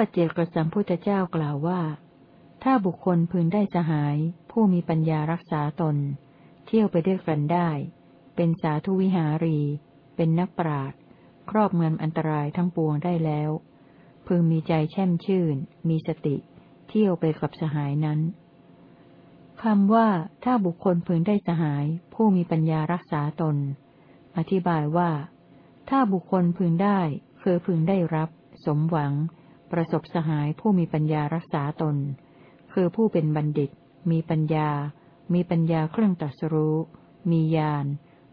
พระปัจเจกสัมพุทธเจ้ากล่าวว่า ถ้าบุคคลพึงได้สหาย ผู้มีปัญญารักษาตน เที่ยวไปด้วยกันได้ เป็นสาธุวิหารี เป็นนักปราดครอบเมืองอันตรายทั้งปวงได้แล้ว พึงมีใจแช่มชื่น มีสติ เที่ยวไปกับสหายนั้นคำว่าถ้าบุคคลพึงได้สหาย ผู้มีปัญญารักษาตน อธิบายว่า ถ้าบุคคลพึงได้คือพึงได้รับ สมหวัง ประสบสหายผู้มีปัญญารักษาตน คือผู้เป็นบัณฑิต มีปัญญา มีปัญญาเครื่องตรัสรู้ มีญาณ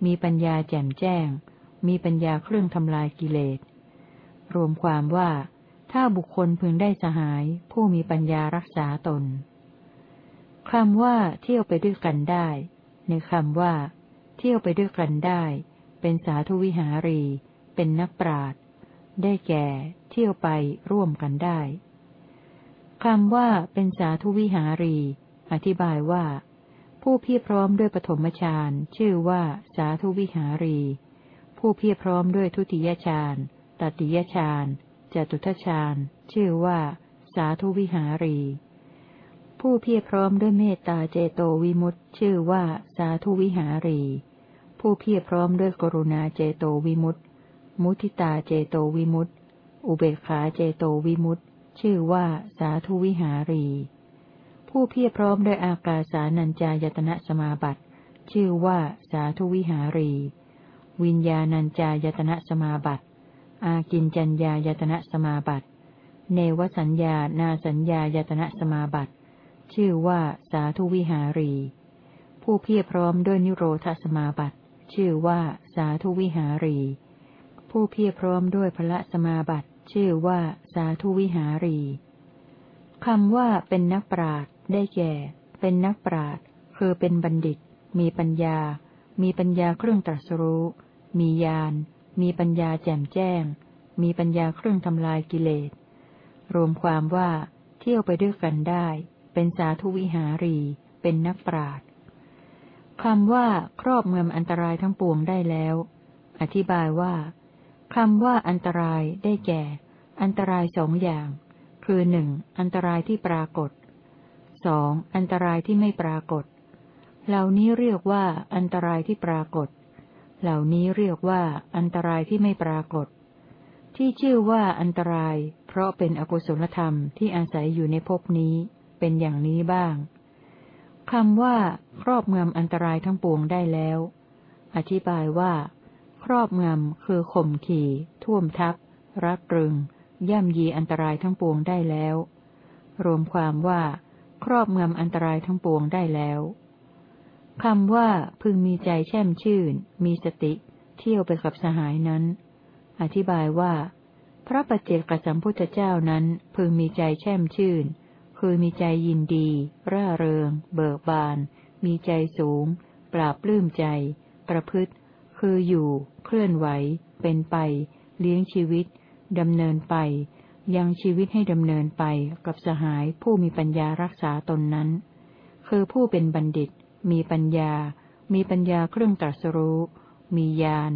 มีปัญญาแจ่มแจ้ง มีปัญญาเครื่องทำลายกิเลส รวมความว่า ถ้าบุคคลพึงได้สหาย ผู้มีปัญญารักษาตนคำว่า เที่ยวไปด้วยกันได้ ในคำว่า เที่ยวไปด้วยกันได้ เป็นสาธุวิหารี เป็นนักปราด ได้แก่ เที่ยวไปร่วมกันได้คำว่าเป็นสาธุวิหารี อธิบายว่า ผู้เพียรพร้อมด้วยปฐมฌานชื่อว่าสาธุวิหารี ผู้เพียรพร้อมด้วยทุติยฌานตติยฌานจตุทฌานชื่อว่า สาธุวิหารี ผู้เพียรพร้อมด้วยเมตตาเจโตวิมุตต์ชื่อว่า สาธุวิหารี ผู้เพียรพร้อมด้วยกรุณาเจโตวิมุตต์ มุทิตาเจโตวิมุตต์อุเบกขาเจโตวิมุตต์ชื่อว่าสาธุวิหารี ผู้เพียรพร้อมด้วยอากาสานัญจายตนะสมาบัติ ชื่อว่าสาธุวิหารี วิญญาณัญจายตนะสมาบัติ อากินจัญญายตนะสมาบัติ เนวสัญญานาสัญญายตนะสมาบัติ ชื่อว่าสาธุวิหารี ผู้เพียรพร้อมด้วยนิโรธสมาบัติ ชื่อว่าสาธุวิหารี ผู้เพียรพร้อมด้วยพระสมาบัติชื่อว่าสาธุวิหารีคำว่าเป็นนักปราดได้แก่ เป็นนักปราดคือเป็นบัณฑิต มีปัญญา มีปัญญาเครื่องตรัสรู้ มีญาณมีปัญญาแจ่มแจ้ง มีปัญญาเครื่องทำลายกิเลส รวมความว่า เที่ยวไปด้วยกันได้ เป็นสาธุวิหารี เป็นนักปราดคำว่า ครอบเมืองอันตรายทั้งปวงได้แล้ว อธิบายว่า คำว่าอันตรายได้แก่ อันตรายสองอย่าง คือหนึ่งอันตรายที่ปรากฏสองอันตรายที่ไม่ปรากฏ เหล่านี้เรียกว่า อันตรายที่ปรากฏ เหล่านี้เรียกว่า อันตรายที่ไม่ปรากฏ ที่ชื่อว่าอันตราย เพราะเป็นอกุศลธรรมที่อาศัยอยู่ในภพนี้ เป็นอย่างนี้บ้างคำว่า ครอบงำอันตรายทั้งปวงได้แล้ว อธิบายว่า ครอบงำคือข่มขี่ ท่วมทับ รักรึง ย่ำยีอันตรายทั้งปวงได้แล้ว รวมความว่า ครอบงำอันตรายทั้งปวงได้แล้วคำว่าพึงมีใจแช่มชื่น มีสติ เที่ยวไปกับสหายนั้น อธิบายว่า พระปัจเจกสัมพุทธเจ้านั้น พึงมีใจแช่มชื่น คือมีใจยินดี ร่าเริง เบิกบาน มีใจสูง ปราบปลื้มใจ ประพฤติ คืออยู่ เคลื่อนไหว เป็นไป เลี้ยงชีวิต ดำเนินไป ยังชีวิตให้ดำเนินไปกับสหายผู้มีปัญญารักษาตนนั้น คือผู้เป็นบัณฑิต มีปัญญา มีปัญญาเครื่องตรัสรู้ มีญาณ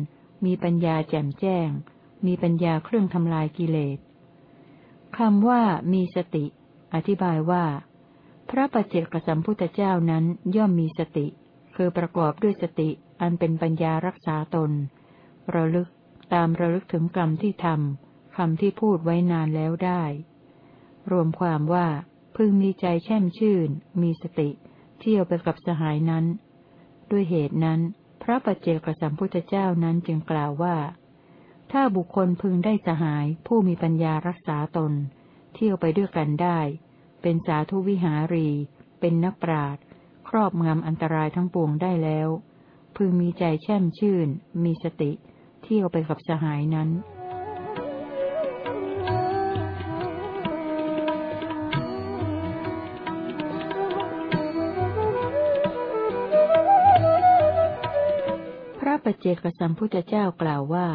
มีปัญญาแจ่มแจ้ง มีปัญญาเครื่องทำลายกิเลสคำว่ามีสติ อธิบายว่า พระปัจเจกสัมพุทธเจ้านั้นย่อมมีสติ คือประกอบด้วยสติ อันเป็นปัญญารักษาตน ระลึกตามระลึกถึงกรรมที่ทำคำที่พูดไว้นานแล้วได้ รวมความว่าพึงมีใจแช่มชื่น มีสติ เที่ยวไปกับสหายนั้น ด้วยเหตุนั้น พระปัจเจกสัมพุทธเจ้านั้นจึงกล่าวว่า ถ้าบุคคลพึงได้สหายผู้มีปัญญารักษาตน เที่ยวไปด้วยกันได้ เป็นสาธุวิหารี เป็นนักปราดครอบงำอันตรายทั้งปวงได้แล้ว พึงมีใจแช่มชื่น มีสติ เที่ยวไปกับสหายนั้นพระปัจเจกสัมพุทธเจ้ากล่าวว่า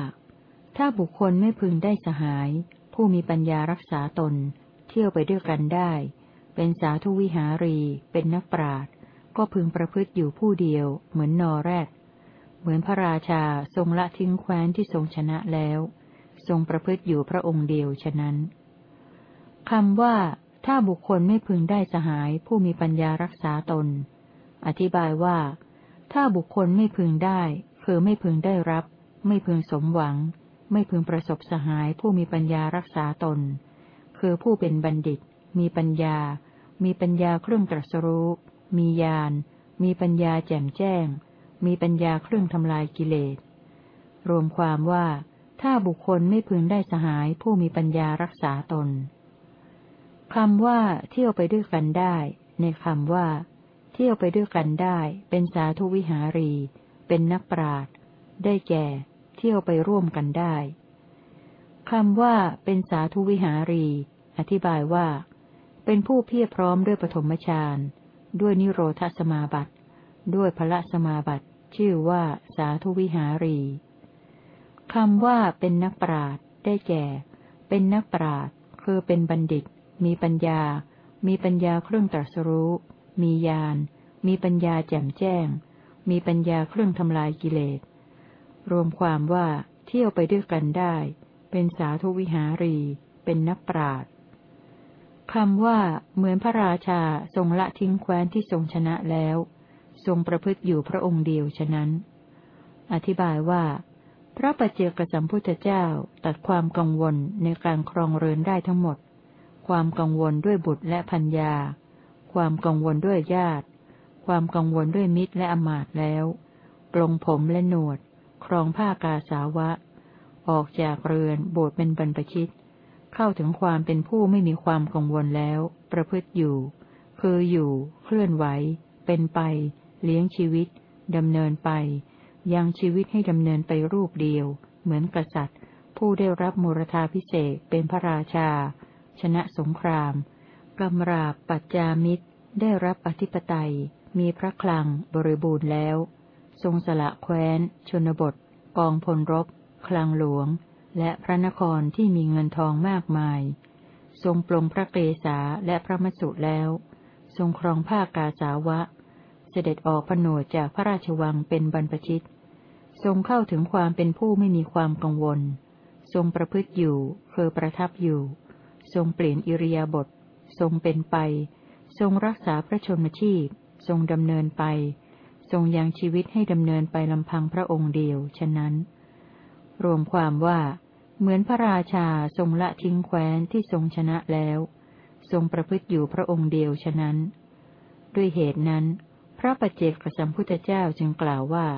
ถ้าบุคคลไม่พึงได้สหาย ผู้มีปัญญารักษาตน เที่ยวไปด้วยกันได้ เป็นสาธุวิหารี เป็นนักปราด ก็พึงประพฤติอยู่ผู้เดียว เหมือนนอแรก เหมือนพระราชาทรงละทิ้งแคว้นที่ทรงชนะแล้ว ทรงประพฤติอยู่พระองค์เดียวฉะนั้นคำว่า ถ้าบุคคลไม่พึงได้สหายผู้มีปัญญารักษาตน อธิบายว่า ถ้าบุคคลไม่พึงได้ คือไม่พึงได้รับ ไม่พึงสมหวัง ไม่พึงประสบสหายผู้มีปัญญารักษาตน คือผู้เป็นบัณฑิต มีปัญญา มีปัญญาเครื่องตรัสรู้ มีญาณ มีปัญญาแจ่มแจ้ง มีปัญญาเครื่องทำลายกิเลส รวมความว่า ถ้าบุคคลไม่พึงได้สหายผู้มีปัญญารักษาตนคำว่าเที่ยวไปด้วยกันได้ ในคำว่า เที่ยวไปด้วยกันได้ เป็นสาธุวิหารี เป็นนักปราดได้แก่ เที่ยวไปร่วมกันได้คำว่าเป็นสาธุวิหารี อธิบายว่า เป็นผู้เพียรพร้อมด้วยปฐมฌาน ด้วยนิโรธสมาบัติ ด้วยพระสมาบัติ ชื่อว่าสาธุวิหารีคำว่าเป็นนักปราดได้แก่ เป็นนักปราดคือเป็นบัณฑิต มีปัญญา มีปัญญาเครื่องตรัสรู้ มีญาณ มีปัญญาแจ่มแจ้ง มีปัญญาเครื่องทำลายกิเลส รวมความว่าเที่ยวไปด้วยกันได้ เป็นสาธุวิหารี เป็นนักปราด คำว่า เหมือนพระราชาทรงละทิ้งแคว้นที่ทรงชนะแล้ว ทรงประพฤติอยู่พระองค์เดียวฉะนั้น อธิบายว่า พระปัจเจกสัมพุทธเจ้าตัดความกังวลในการครองเรือนได้ทั้งหมด ความกังวลด้วยบุตรและพัญญา ความกังวลด้วยญาติ ความกังวลด้วยมิตรและอมาตแล้วปลงผมและหนวด ครองผ้ากาสาวะ ออกจากเรือนโบสถ์เป็นบรรพชิต เข้าถึงความเป็นผู้ไม่มีความกังวลแล้ว ประพฤติอยู่ คืออยู่ เคลื่อนไหว เป็นไป เลี้ยงชีวิตดำเนินไป ยังชีวิตให้ดำเนินไปรูปเดียว เหมือนกษัตริย์ ผู้ได้รับมูรธาพิเศษเป็นพระราชา ชนะสงครามกำราบปัจจามิตร ได้รับอธิปไตย มีพระคลังบริบูรณ์แล้ว ทรงสละแคว้น ชนบท กองพลรบ คลังหลวง และพระนครที่มีเงินทองมากมาย ทรงปลงพระเกศาและพระมสุแล้ว ทรงครองผ้ากาสาวะ เสด็จออกผนวดจากพระราชวังเป็นบรรพชิต ทรงเข้าถึงความเป็นผู้ไม่มีความกังวล ทรงประพฤติอยู่เคอประทับอยู่ ทรงเปลี่ยนอิริยาบถทรงเป็นไป ทรงรักษาพระชนมชีพ ทรงดำเนินไป ทรงยังชีวิตให้ดำเนินไปลำพังพระองค์เดียว ฉะนั้น รวมความว่า เหมือนพระราชาทรงละทิ้งแคว้นที่ทรงชนะแล้ว ทรงประพฤติอยู่พระองค์เดียวฉะนั้น ด้วยเหตุนั้น พระปัจเจกสัมพุทธเจ้าจึงกล่าวว่า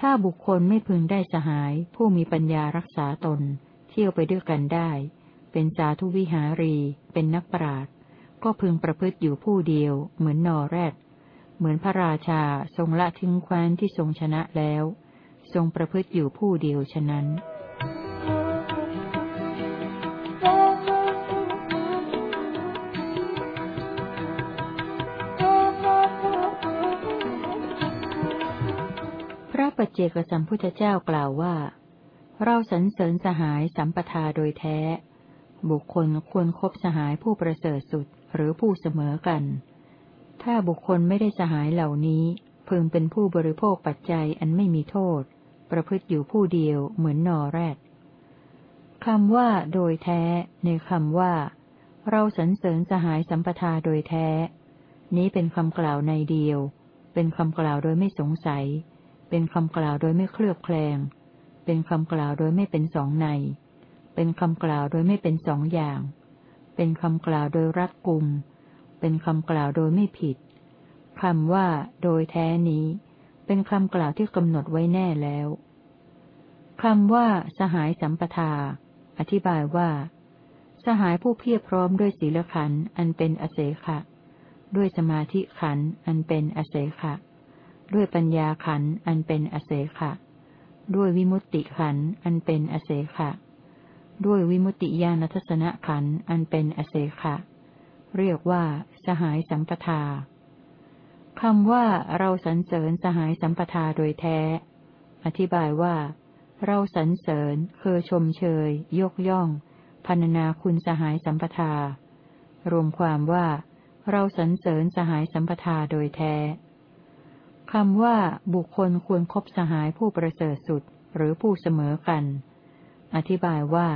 ถ้าบุคคลไม่พึงได้สหาย ผู้มีปัญญารักษาตน เที่ยวไปด้วยกันได้ เป็นสาธุวิหารี เป็นนักปราชญ์ก็พึงประพฤติอยู่ผู้เดียว เหมือนนอแรด เหมือนพระราชาทรงละทิ้งแคว้นที่ทรงชนะแล้ว ทรงประพฤติอยู่ผู้เดียวฉะนั้น ปัจเจกสัมพุทธเจ้ากล่าวว่า เราสรรเสริญสหายสัมปทาโดยแท้ บุคคลควรครบสหายผู้ประเสริฐสุดหรือผู้เสมอกัน ถ้าบุคคลไม่ได้สหายเหล่านี้พึงเป็นผู้บริโภคปัจจัยอันไม่มีโทษ ประพฤติอยู่ผู้เดียวเหมือนนอแรดคำว่าโดยแท้ ในคำว่า เราสรรเสริญสหายสัมปทาโดยแท้ นี้เป็นคำกล่าวในเดียว เป็นคำกล่าวโดยไม่สงสัย เป็นคำกล่าวโดยไม่เคลือบแคลง เป็นคำกล่าวโดยไม่เป็นสองใน เป็นคำกล่าวโดยไม่เป็นสองอย่าง เป็นคำกล่าวโดยรัดกุม เป็นคำกล่าวโดยไม่ผิด คำว่า โดยแท้นี้ เป็นคำกล่าวที่กำหนดไว้แน่แล้วคำว่า สหายสัมปทา อธิบายว่า สหายผู้เพียรพร้อมด้วยศีลขันอันเป็นอเสขะ ด้วยสมาธิขันอันเป็นอเสขะ ด้วยปัญญาขันอันเป็นอเสขะ ด้วยวิมุตติขันอันเป็นอเสขะ ด้วยวิมุตติญาณทัศนขันอันเป็นอเศขะ เรียกว่า สหายสัมปทาคำว่าเราสรรเสริญสหายสัมปทาโดยแท้ อธิบายว่า เราสรรเสริญคือชมเชย ยกย่องพันนาคุณสหายสัมปทา รวมความว่า เราสรรเสริญสหายสัมปทาโดยแท้ คำว่าบุคคลควรครบสหายผู้ประเสริฐสุดหรือผู้เสมอกัน อธิบายว่า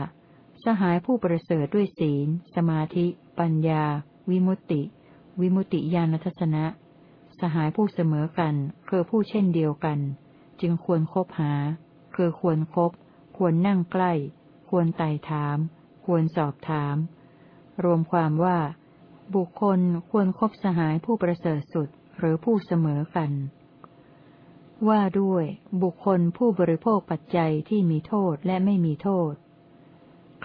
สหายผู้ประเสริฐด้วยศีล สมาธิ ปัญญา วิมุตติ วิมุตติญาณทัศนะ สหายผู้เสมอกันคือผู้เช่นเดียวกัน จึงควรครบหา คือควรครบควรนั่งใกล้ ควรไต่ถาม ควรสอบถาม รวมความว่า บุคคลควรครบสหายผู้ประเสริฐสุดหรือผู้เสมอกัน ว่าด้วยบุคคลผู้บริโภคปัจจัยที่มีโทษและไม่มีโทษ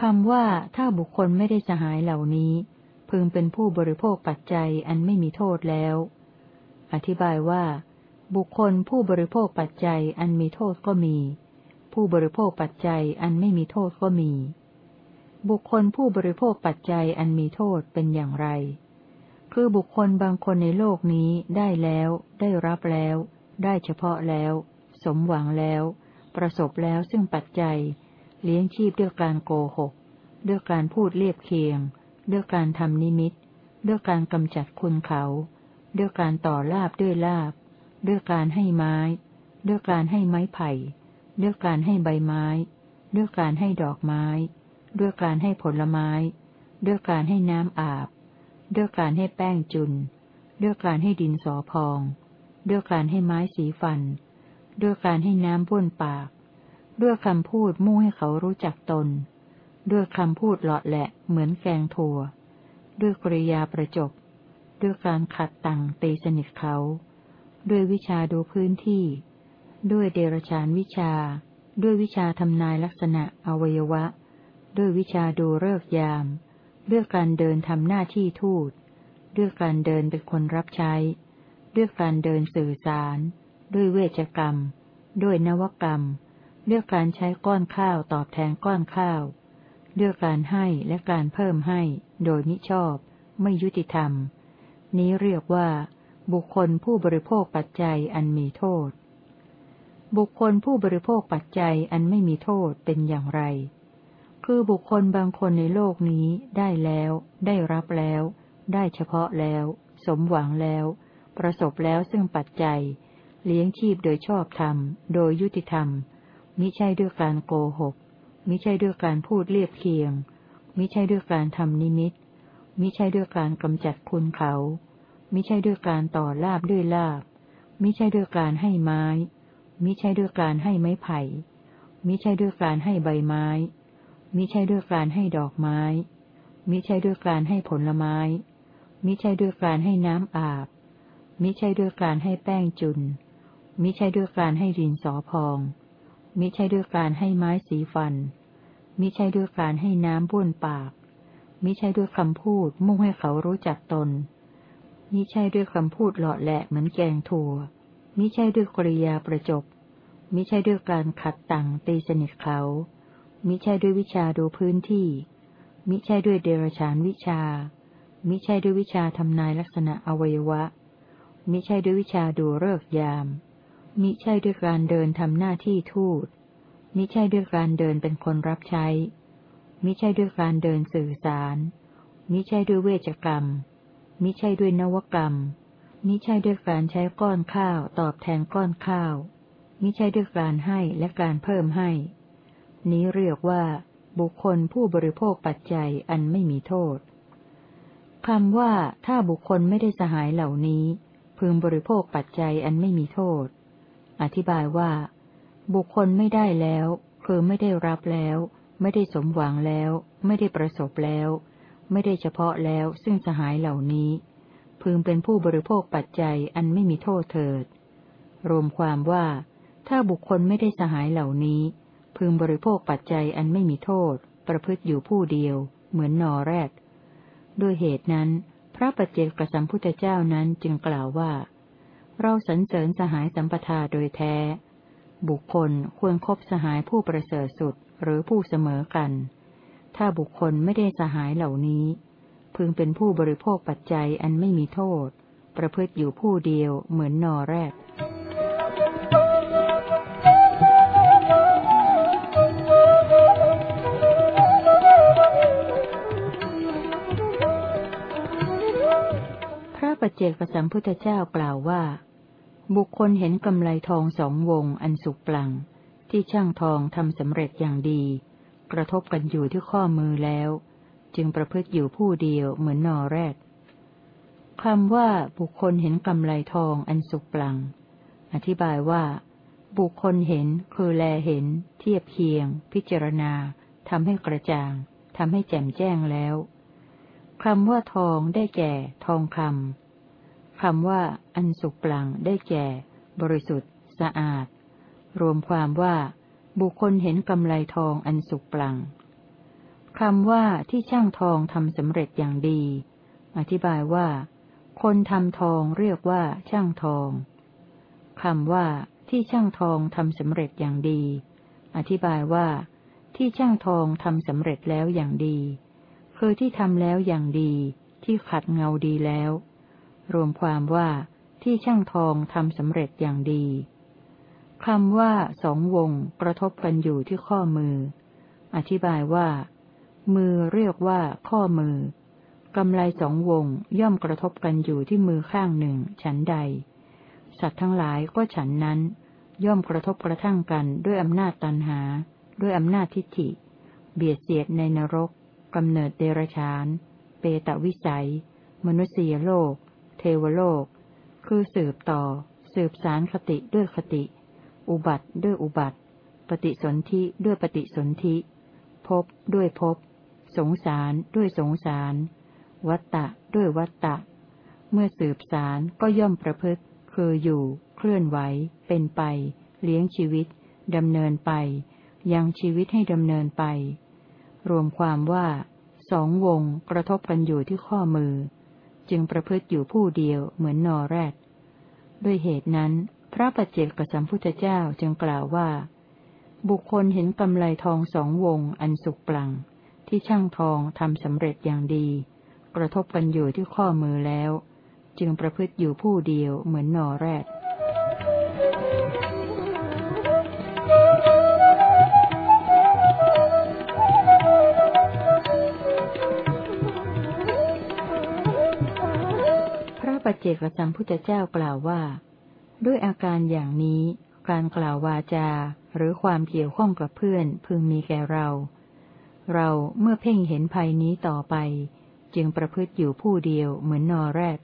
คำว่าถ้าบุคคลไม่ได้สหายเหล่านี้ พึงเป็นผู้บริโภคปัจจัยอันไม่มีโทษแล้ว อธิบายว่า บุคคลผู้บริโภคปัจจัยอันมีโทษก็มี ผู้บริโภคปัจจัยอันไม่มีโทษก็มี บุคคลผู้บริโภคปัจจัยอันมีโทษเป็นอย่างไร คือบุคคลบางคนในโลกนี้ได้แล้ว ได้รับแล้ว ได้เฉพาะแล้ว สมหวังแล้ว ประสบแล้วซึ่งปัจจัย เลี้ยงชีพด้วยการโกหก ด้วยการพูดเลียบเคียง ด้วยการทำนิมิต ด้วยการกำจัดคุณเขา ด้วยการต่อลาบด้วยลาบ ด้วยการให้ไม้ ด้วยการให้ไม้ไผ่ ด้วยการให้ใบไม้ ด้วยการให้ดอกไม้ ด้วยการให้ผลไม้ ด้วยการให้น้ำอาบ ด้วยการให้แป้งจุน ด้วยการให้ดินสอพอง ด้วยการให้ไม้สีฟัน ด้วยการให้น้ำบ้วนปาก ด้วยคำพูดมุ่งให้เขารู้จักตน ด้วยคำพูดเลาะแหละเหมือนแกงถั่ว ด้วยกริยาประจบ ด้วยการขัดตังตีสนิทเขา ด้วยวิชาดูพื้นที่ ด้วยเดรชานวิชา ด้วยวิชาทำนายลักษณะอวัยวะ ด้วยวิชาดูเลิกยาม ด้วยการเดินทำหน้าที่ทูตด้วยการเดินเป็นคนรับใช้ ด้วยการเดินสื่อสาร ด้วยเวชกรรม ด้วยนวกรรมเรื่องการใช้ก้อนข้าวตอบแทนก้อนข้าวเรื่องการให้และการเพิ่มให้ โดยมิชอบ ไม่ยุติธรรม นี้เรียกว่า บุคคลผู้บริโภคปัจจัยอันมีโทษ บุคคลผู้บริโภคปัจจัยอันไม่มีโทษเป็นอย่างไร คือบุคคลบางคนในโลกนี้ได้แล้ว ได้รับแล้ว ได้เฉพาะแล้ว สมหวังแล้ว ประสบแล้วซึ่งปัจจัย เลี้ยงชีพโดยชอบธรรม โดยยุติธรรม มิใช่ด้วยการโกหก มิใช่ด้วยการพูดเรียบเคียง มิใช่ด้วยการทำนิมิต มิใช่ด้วยการกำจัดคุณเขา มิใช่ด้วยการต่อลาบด้วยลาบ มิใช่ด้วยการให้ไม้ มิใช่ด้วยการให้ไม้ไผ่ มิใช่ด้วยการให้ใบไม้ มิใช่ด้วยการให้ดอกไม้ มิใช่ด้วยการให้ผลไม้มิใช่ด้วยการให้น้ำอาบ มิใช่ด้วยการให้แป้งจุน มิใช่ด้วยการให้ดินสอพอง มิใช่ด้วยการให้ไม้สีฟัน มิใช่ด้วยการให้น้ำบ้วนปาก มิใช่ด้วยคำพูดมุ่งให้เขารู้จักตน มิใช่ด้วยคำพูดหล่อแหละเหมือนแกงถั่ว มิใช่ด้วยกริยาประจบ มิใช่ด้วยการขัดตังตีสนิทเขา มิใช่ด้วยวิชาดูพื้นที่ มิใช่ด้วยเดรฉานวิชา มิใช่ด้วยวิชาทำนายลักษณะอวัยวะ มิใช่ด้วยวิชาดูเลิกยาม มิใช่ด้วยการเดินทำหน้าที่ทูต มิใช่ด้วยการเดินเป็นคนรับใช้ มิใช่ด้วยการเดินสื่อสาร มิใช่ด้วยเวชกรรม มิใช่ด้วยนวกรรม มิใช่ด้วยการใช้ก้อนข้าวตอบแทนก้อนข้าว มิใช่ด้วยการให้และการเพิ่มให้ นี้เรียกว่า บุคคลผู้บริโภคปัจจัยอันไม่มีโทษคำว่าถ้าบุคคลไม่ได้สหายเหล่านี้ พึงบริโภคปัจจัยอันไม่มีโทษ อธิบายว่า บุคคลไม่ได้แล้ว คือไม่ได้รับแล้ว ไม่ได้สมหวังแล้ว ไม่ได้ประสบแล้ว ไม่ได้เฉพาะแล้วซึ่งสหายเหล่านี้ พึงเป็นผู้บริโภคปัจจัยอันไม่มีโทษเถิด รวมความว่า ถ้าบุคคลไม่ได้สหายเหล่านี้ พึงบริโภคปัจจัยอันไม่มีโทษ ประพฤติอยู่ผู้เดียว เหมือนนอแรกด้วยเหตุนั้น ระปัจเจกสัมพุทธเจ้านั้นจึงกล่าวว่า เราสรรเสริญสหายสัมปทาโดยแท้ บุคคลควรครบสหายผู้ประเสริฐสุดหรือผู้เสมอกัน ถ้าบุคคลไม่ได้สหายเหล่านี้ พึงเป็นผู้บริโภคปัจจัยอันไม่มีโทษ ประพฤติอยู่ผู้เดียวเหมือนนอแรก ปัจเจกสัมพุทธเจ้ากล่าวว่า บุคคลเห็นกำไลทองสองวงอันสุกปลัง ที่ช่างทองทำสำเร็จอย่างดี กระทบกันอยู่ที่ข้อมือแล้ว จึงประพฤติอยู่ผู้เดียวเหมือนนอแรดคำว่าบุคคลเห็นกำไลทองอันสุกปลัง อธิบายว่า บุคคลเห็นคือแลเห็น เทียบเคียง พิจารณาทำให้กระจ่างทำให้แจ่มแจ้งแล้วคำว่าทองได้แก่ ทองคำ คำว่า อันสุกปลังได้แก่ บริสุทธิ์ สะอาด รวมความว่า บุคคลเห็นกำไลทองอันสุกปลังคำว่าที่ช่างทองทำสำเร็จอย่างดี อธิบายว่า คนทำทองเรียกว่าช่างทองคำว่า ที่ช่างทองทำสำเร็จอย่างดี อธิบายว่า ที่ช่างทองทำสำเร็จแล้วอย่างดี คือที่ทำแล้วอย่างดี ที่ขัดเงาดีแล้ว รวมความว่าที่ช่างทองทำสำเร็จอย่างดีคำว่าสองวงกระทบกันอยู่ที่ข้อมือ อธิบายว่า มือเรียกว่าข้อมือกำไลสองวงย่อมกระทบกันอยู่ที่มือข้างหนึ่ง ฉันใด สัตว์ทั้งหลายก็ฉันนั้น ย่อมกระทบกระทั่งกันด้วยอำนาจตันหา ด้วยอำนาจทิฏฐิ เบียดเสียดในนรกกำเนิดเดรชาน เปตวิสัย มนุษยโลก เทวโลก คือสืบต่อ สืบสารคติด้วยคติ อุบัติด้วยอุบัติ ปฏิสนธิด้วยปฏิสนธิภพด้วยภพสงสารด้วยสงสาร วัตตะด้วยวัตตะ เมื่อสืบสารก็ย่อมประพฤติ คืออยู่ เคลื่อนไหว เป็นไป เลี้ยงชีวิต ดำเนินไป ยังชีวิตให้ดำเนินไป รวมความว่าสองวงกระทบกันอยู่ที่ข้อมือ จึงประพฤติอยู่ผู้เดียวเหมือนนอแรด ด้วยเหตุนั้น พระปัจเจกสัมพุทธเจ้าจึงกล่าวว่า บุคคลเห็นกำไลทองสองวงอันสุกปลัง ที่ช่างทองทำสำเร็จอย่างดี กระทบกันอยู่ที่ข้อมือแล้ว จึงประพฤติอยู่ผู้เดียวเหมือนนอแรด ปัจเจกสัมพุทธเจ้ากล่าวว่า ด้วยอาการอย่างนี้ การกล่าววาจา หรือความเกี่ยวข้องกับเพื่อนพึงมีแก่เรา เราเมื่อเพ่งเห็นภัยนี้ต่อไป จึงประพฤติอยู่ผู้เดียวเหมือนนอแรก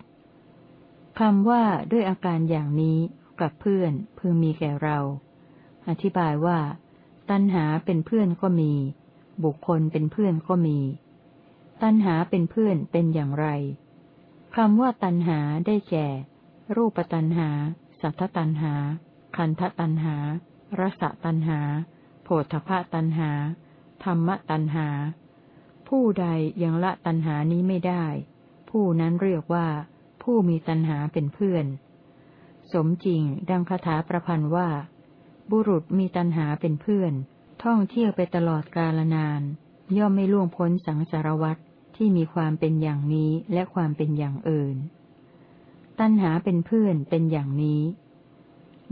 คำว่าด้วยอาการอย่างนี้กับเพื่อนพึงมีแก่เรา อธิบายว่า ตัณหาเป็นเพื่อนก็มี บุคคลเป็นเพื่อนก็มี ตัณหาเป็นเพื่อนเป็นอย่างไร คำว่าตันหาได้แก่ รูปตันหา สัทธตันหา คันธตันหา รสตันหา โผฏฐะตันหา ธรรมตันหา ผู้ใดยังละตันหานี้ไม่ได้ ผู้นั้นเรียกว่า ผู้มีตันหาเป็นเพื่อน สมจริงดังคาถาประพันธ์ว่า บุรุษมีตันหาเป็นเพื่อน ท่องเที่ยวไปตลอดกาลนาน ย่อมไม่ล่วงพ้นสังสารวัตร ที่มีความเป็นอย่างนี้และความเป็นอย่างอื่น ตัณหาเป็นเพื่อนเป็นอย่างนี้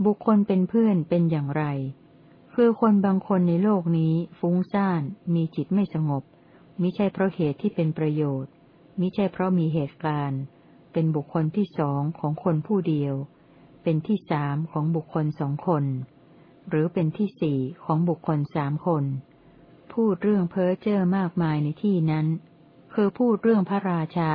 บุคคลเป็นเพื่อนเป็นอย่างไร คือคนบางคนในโลกนี้ฟุ้งซ่าน มีจิตไม่สงบ มิใช่เพราะเหตุที่เป็นประโยชน์ มิใช่เพราะมีเหตุการณ์ เป็นบุคคลที่สองของคนผู้เดียว เป็นที่สามของบุคคลสองคน หรือเป็นที่สี่ของบุคคลสามคน พูดเรื่องเพ้อเจ้อมากมายในที่นั้น คือพูดเรื่องพระราชา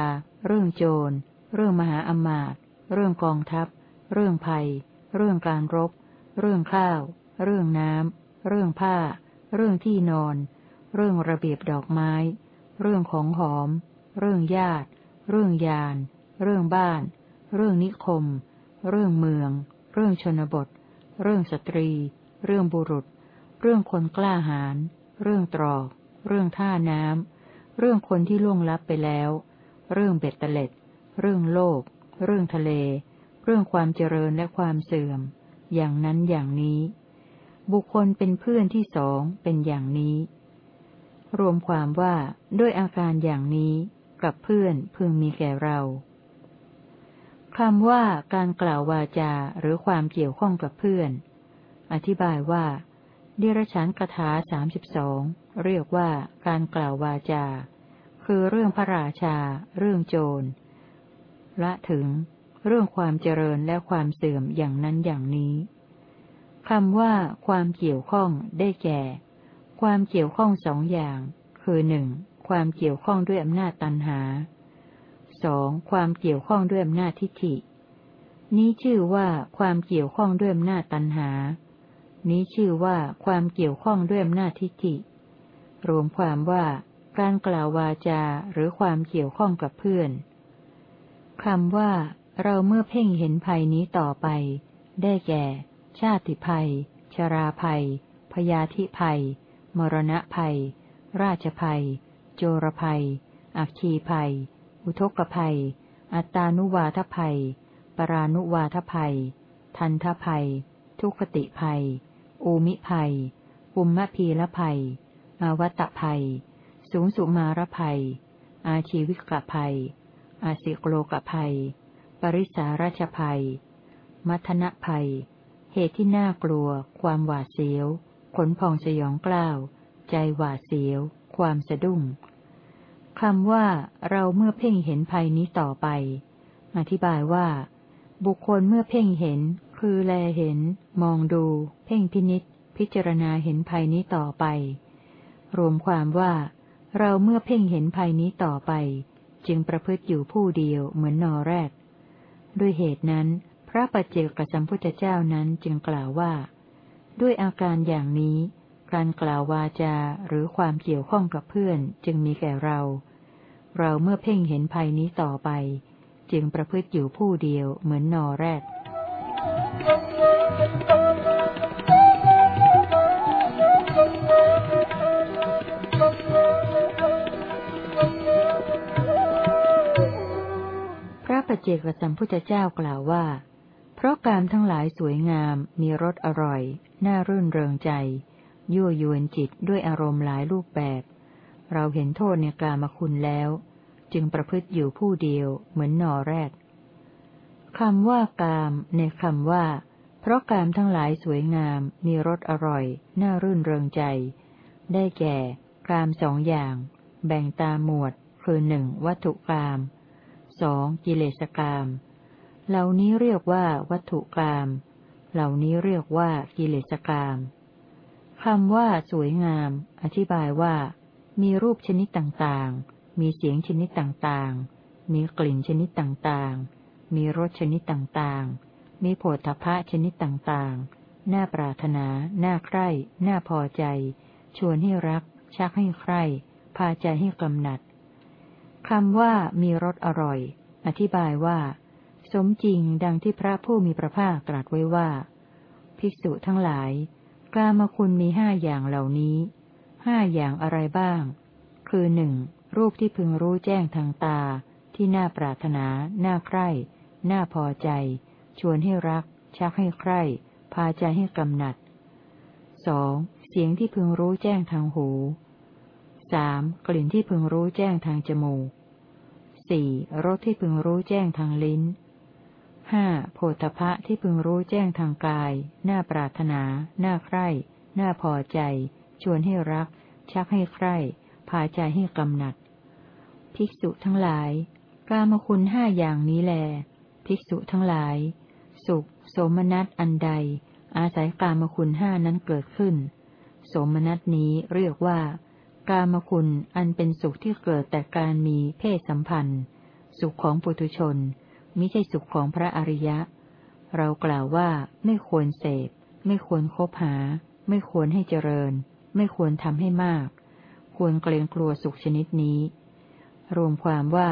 เรื่องโจร เรื่องมหาอมาตย์เรื่องกองทัพ เรื่องภัย เรื่องการรบ เรื่องข้าว เรื่องน้ำ เรื่องผ้า เรื่องที่นอน เรื่องระเบียบดอกไม้ เรื่องของหอม เรื่องญาติ เรื่องยาน เรื่องบ้าน เรื่องนิคม เรื่องเมือง เรื่องชนบท เรื่องสตรี เรื่องบุรุษ เรื่องคนกล้าหาญ เรื่องตรอก เรื่องท่าน้ำ เรื่องคนที่ล่วงลับไปแล้ว เรื่องเบ็ดเตล็ด เรื่องโลก เรื่องทะเล เรื่องความเจริญและความเสื่อม อย่างนั้นอย่างนี้ บุคคลเป็นเพื่อนที่สองเป็นอย่างนี้ รวมความว่าด้วยอาการอย่างนี้กับเพื่อนพึงมีแก่เราคำว่าการกล่าววาจาหรือความเกี่ยวข้องกับเพื่อน อธิบายว่า เดรฉันกถาสามสิบสอง เรียกว่าการกล่าววาจา คือเรื่องพระราชา เรื่องโจร ละถึง เรื่องความเจริญและความเสื่อมอย่างนั้นอย่างนี้คำว่าความเกี่ยวข้องได้แก่ ความเกี่ยวข้องสองอย่าง คือหนึ่งความเกี่ยวข้องด้วยอำนาจตันหาสองความเกี่ยวข้องด้วยอำนาจทิฏฐิ นี้ชื่อว่าความเกี่ยวข้องด้วยอำนาจตันหา นี้ชื่อว่าความเกี่ยวข้องด้วยอำนาจทิฏฐิ รวมความว่าการกล่าววาจาหรือความเกี่ยวข้องกับเพื่อนคำว่า เราเมื่อเพ่งเห็นภัยนี้ต่อไป ได้แก่ ชาติภัย ชราภัย พยาธิภัย มรณะภัย ราชภัย โจรภัย อัคคีภัย อุทกภัย อัตานุวาทภัย ปรานุวาทภัย ทันทภัย ทุคติภัย อูมิภัย ปุมมะพีละภัย อาวัตภัย สูงสุมารภัย อาชีวิกภัย อาสิโกโลกภัย ปริสาราชภัย มัทนภัย เหตุที่น่ากลัว ความหวาดเสียว ขนพองสยองกล้าว ใจหวาดเสียว ความสะดุ้งคำว่าเราเมื่อเพ่งเห็นภัยนี้ต่อไป อธิบายว่า บุคคลเมื่อเพ่งเห็น คือแลเห็น มองดู เพ่งพินิษพิจารณาเห็นภัยนี้ต่อไป รวมความว่า เราเมื่อเพ่งเห็นภัยนี้ต่อไป จึงประพฤติอยู่ผู้เดียวเหมือนนอแรก ด้วยเหตุนั้น พระปัจเจกสัมพุทธเจ้านั้นจึงกล่าวว่า ด้วยอาการอย่างนี้ การกล่าววาจาหรือความเกี่ยวข้องกับเพื่อนจึงมีแก่เรา เราเมื่อเพ่งเห็นภัยนี้ต่อไป จึงประพฤติอยู่ผู้เดียวเหมือนนอแรกพร ปเจกสัมพุทธเจ้ากล่าวว่า เพราะการทั้งหลายสวยงาม มีรสอร่อย น่ารื่นเริงใจ ยั่วยวนจิตด้วยอารมณ์หลายรูปแบบ เราเห็นโทษในกามคุณแล้ว จึงประพฤติอยู่ผู้เดียวเหมือนนอแรกคำว่ากาม ในคำว่า เพราะกามทั้งหลายสวยงาม มีรสอร่อย น่ารื่นเริงใจ ได้แก่กามสองอย่าง แบ่งตามหมวด คือหนึ่งวัตถุกาม สองกิเลสกาม เหล่านี้เรียกว่าวัตถุกาม เหล่านี้เรียกว่ากิเลสกามคำว่าสวยงาม อธิบายว่า มีรูปชนิดต่างๆ มีเสียงชนิดต่างๆ มีกลิ่นชนิดต่างๆ มีรสชนิดต่างๆ มีโผฏฐะชนิดต่างๆ น่าปรารถนา น่าใคร่ น่าพอใจ ชวนให้รัก ชักให้ใคร่ พาใจให้กำหนัด คำว่ามีรสอร่อย อธิบายว่า สมจริงดังที่พระผู้มีพระภาคตรัสไว้ว่า ภิกษุทั้งหลาย กามคุณมีห้าอย่างเหล่านี้ ห้าอย่างอะไรบ้าง คือหนึ่งรูปที่พึงรู้แจ้งทางตา ที่น่าปรารถนา น่าใคร่ น่าพอใจ ชวนให้รัก ชักให้ใคร่ พาใจให้กำหนัดสองเสียงที่พึงรู้แจ้งทางหู สามกลิ่นที่พึงรู้แจ้งทางจมูกสี่รสที่พึงรู้แจ้งทางลิ้นห้าโพธพะที่พึงรู้แจ้งทางกาย น่าปรารถนา น่าใคร่ น่าพอใจ ชวนให้รัก ชักให้ใคร่ พาใจให้กำหนัด ภิกษุทั้งหลาย กามคุณห้าอย่างนี้แล ภิกษุทั้งหลาย สุข โสมนัสอันใด อาศัยกามคุณห้านั้นเกิดขึ้น โสมนัสนี้เรียกว่า กามคุณอันเป็นสุขที่เกิดแต่การมีเพศสัมพันธ์ สุขของปุถุชนมิใช่สุขของพระอริยะ เรากล่าวว่าไม่ควรเสพ ไม่ควรคบหา ไม่ควรให้เจริญ ไม่ควรทำให้มาก ควรเกรงกลัวสุขชนิดนี้ รวมความว่า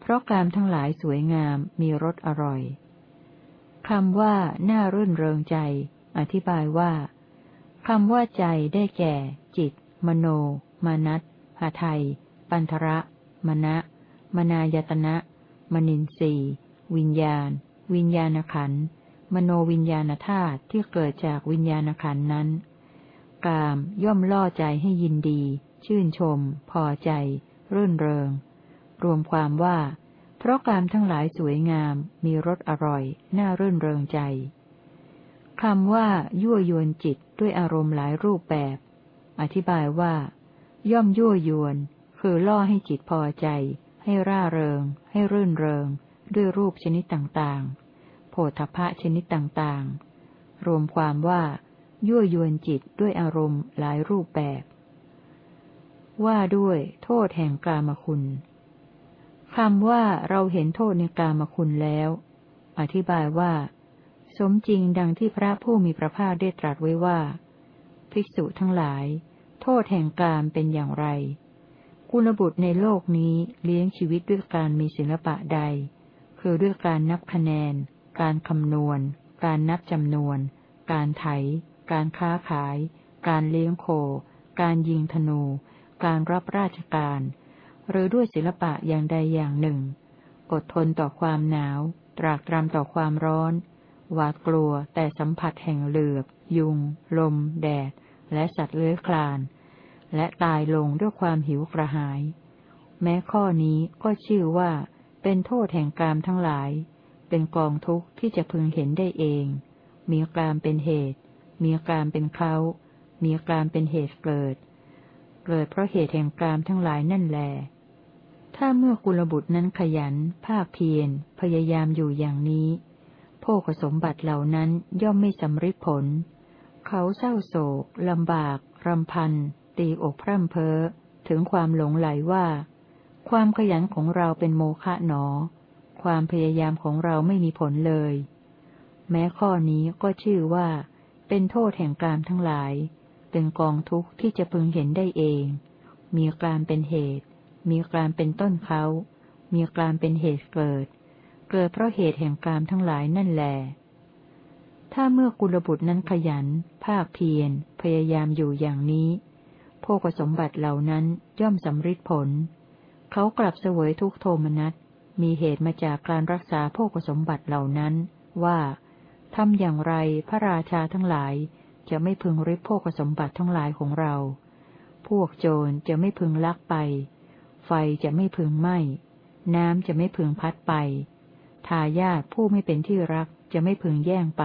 เพราะกามทั้งหลายสวยงามมีรสอร่อยคำว่าน่ารื่นเริงใจ อธิบายว่าคำว่าใจได้แก่ จิต มโน มานัตหาไทย ปันทระมณะมนายตนะ มนินทรีวิญญาณ วิญญาณขัน มโนวิญญาณธาตุที่เกิดจากวิญญาณขันนั้น กามย่อมล่อใจให้ยินดี ชื่นชม พอใจ รื่นเริง รวมความว่า เพราะการทั้งหลายสวยงาม มีรสอร่อย น่ารื่นเริงใจคำว่ายั่วยวนจิตด้วยอารมณ์หลายรูปแบบ อธิบายว่า ย่อมยั่วยวน คือล่อให้จิตพอใจ ให้ร่าเริง ให้รื่นเริง ด้วยรูปชนิดต่างๆ โผฏฐะชนิดต่างๆ รวมความว่า ยั่วยวนจิตด้วยอารมณ์หลายรูปแบบ ว่าด้วย โทษแห่งกามคุณคำว่าเราเห็นโทษในกามคุณแล้ว อธิบายว่า สมจริงดังที่พระผู้มีพระภาคได้ตรัสไว้ว่า ภิกษุทั้งหลาย ษแห่งกามเป็นอย่างไรกุลบุตรในโลกนี้เลี้ยงชีวิตด้วยการมีศิลปะใด คือด้วยการนับคะแนน การคำนวณ การนับจำนวน การไถ การค้าขาย การเลี้ยงโค การยิงธนู การรับราชการ หรือด้วยศิลปะอย่างใดอย่างหนึ่ง อดทนต่อความหนาว ตรากตรำต่อความร้อนหวาดกลัวแต่สัมผัสแห่งเหลือบ ยุง ลม แดด และสัตว์เลื้อยคลาน และตายลงด้วยความหิวกระหาย แม้ข้อนี้ก็ชื่อว่าเป็นโทษแห่งกามทั้งหลาย เป็นกองทุกข์ที่จะพึงเห็นได้เอง มีกามเป็นเหตุ มีกามเป็นเขา มีกามเป็นเหตุเกิด เกิดเพราะเหตุแห่งกามทั้งหลายนั่นแหละถ้าเมื่อกุลบุตรนั้นขยัน ภาคเพียร พยายามอยู่อย่างนี้โภคสมบัติเหล่านั้นย่อมไม่สำเร็จผล เขาเศร้าโศกลำบากรำพัน ตีอกพร่ำเพ้อ ถึงความหลงไหลว่า ความขยันของเราเป็นโมฆะหนอ ความพยายามของเราไม่มีผลเลย แม้ข้อนี้ก็ชื่อว่า เป็นโทษแห่งการทั้งหลาย เป็นกองทุกข์ที่จะพึงเห็นได้เอง มีการเป็นเหตุ มีการเป็นต้นเขา มีการเป็นเหตุเกิด เกิดเพราะเหตุแห่งกามทั้งหลายนั่นแหลถ้าเมื่อกุลบุตรนั้นขยัน ภาคเพียร พยายามอยู่อย่างนี้ ภคสมบัติเหล่านั้นย่อมสำฤทธิผล เขากลับเสวยทุกโทมนัส มีเหตุมาจากการรักษาโภคสมบัติเหล่านั้น ว่าทำอย่างไรพระราชาทั้งหลาย จะไม่พึงริบโภคสมบัติทั้งหลายของเรา พวกโจรจะไม่พึงลักไป ไฟจะไม่พึงไหม้ น้ำจะไม่พึงพัดไป ทายาทผู้ไม่เป็นที่รักจะไม่พึงแย่งไป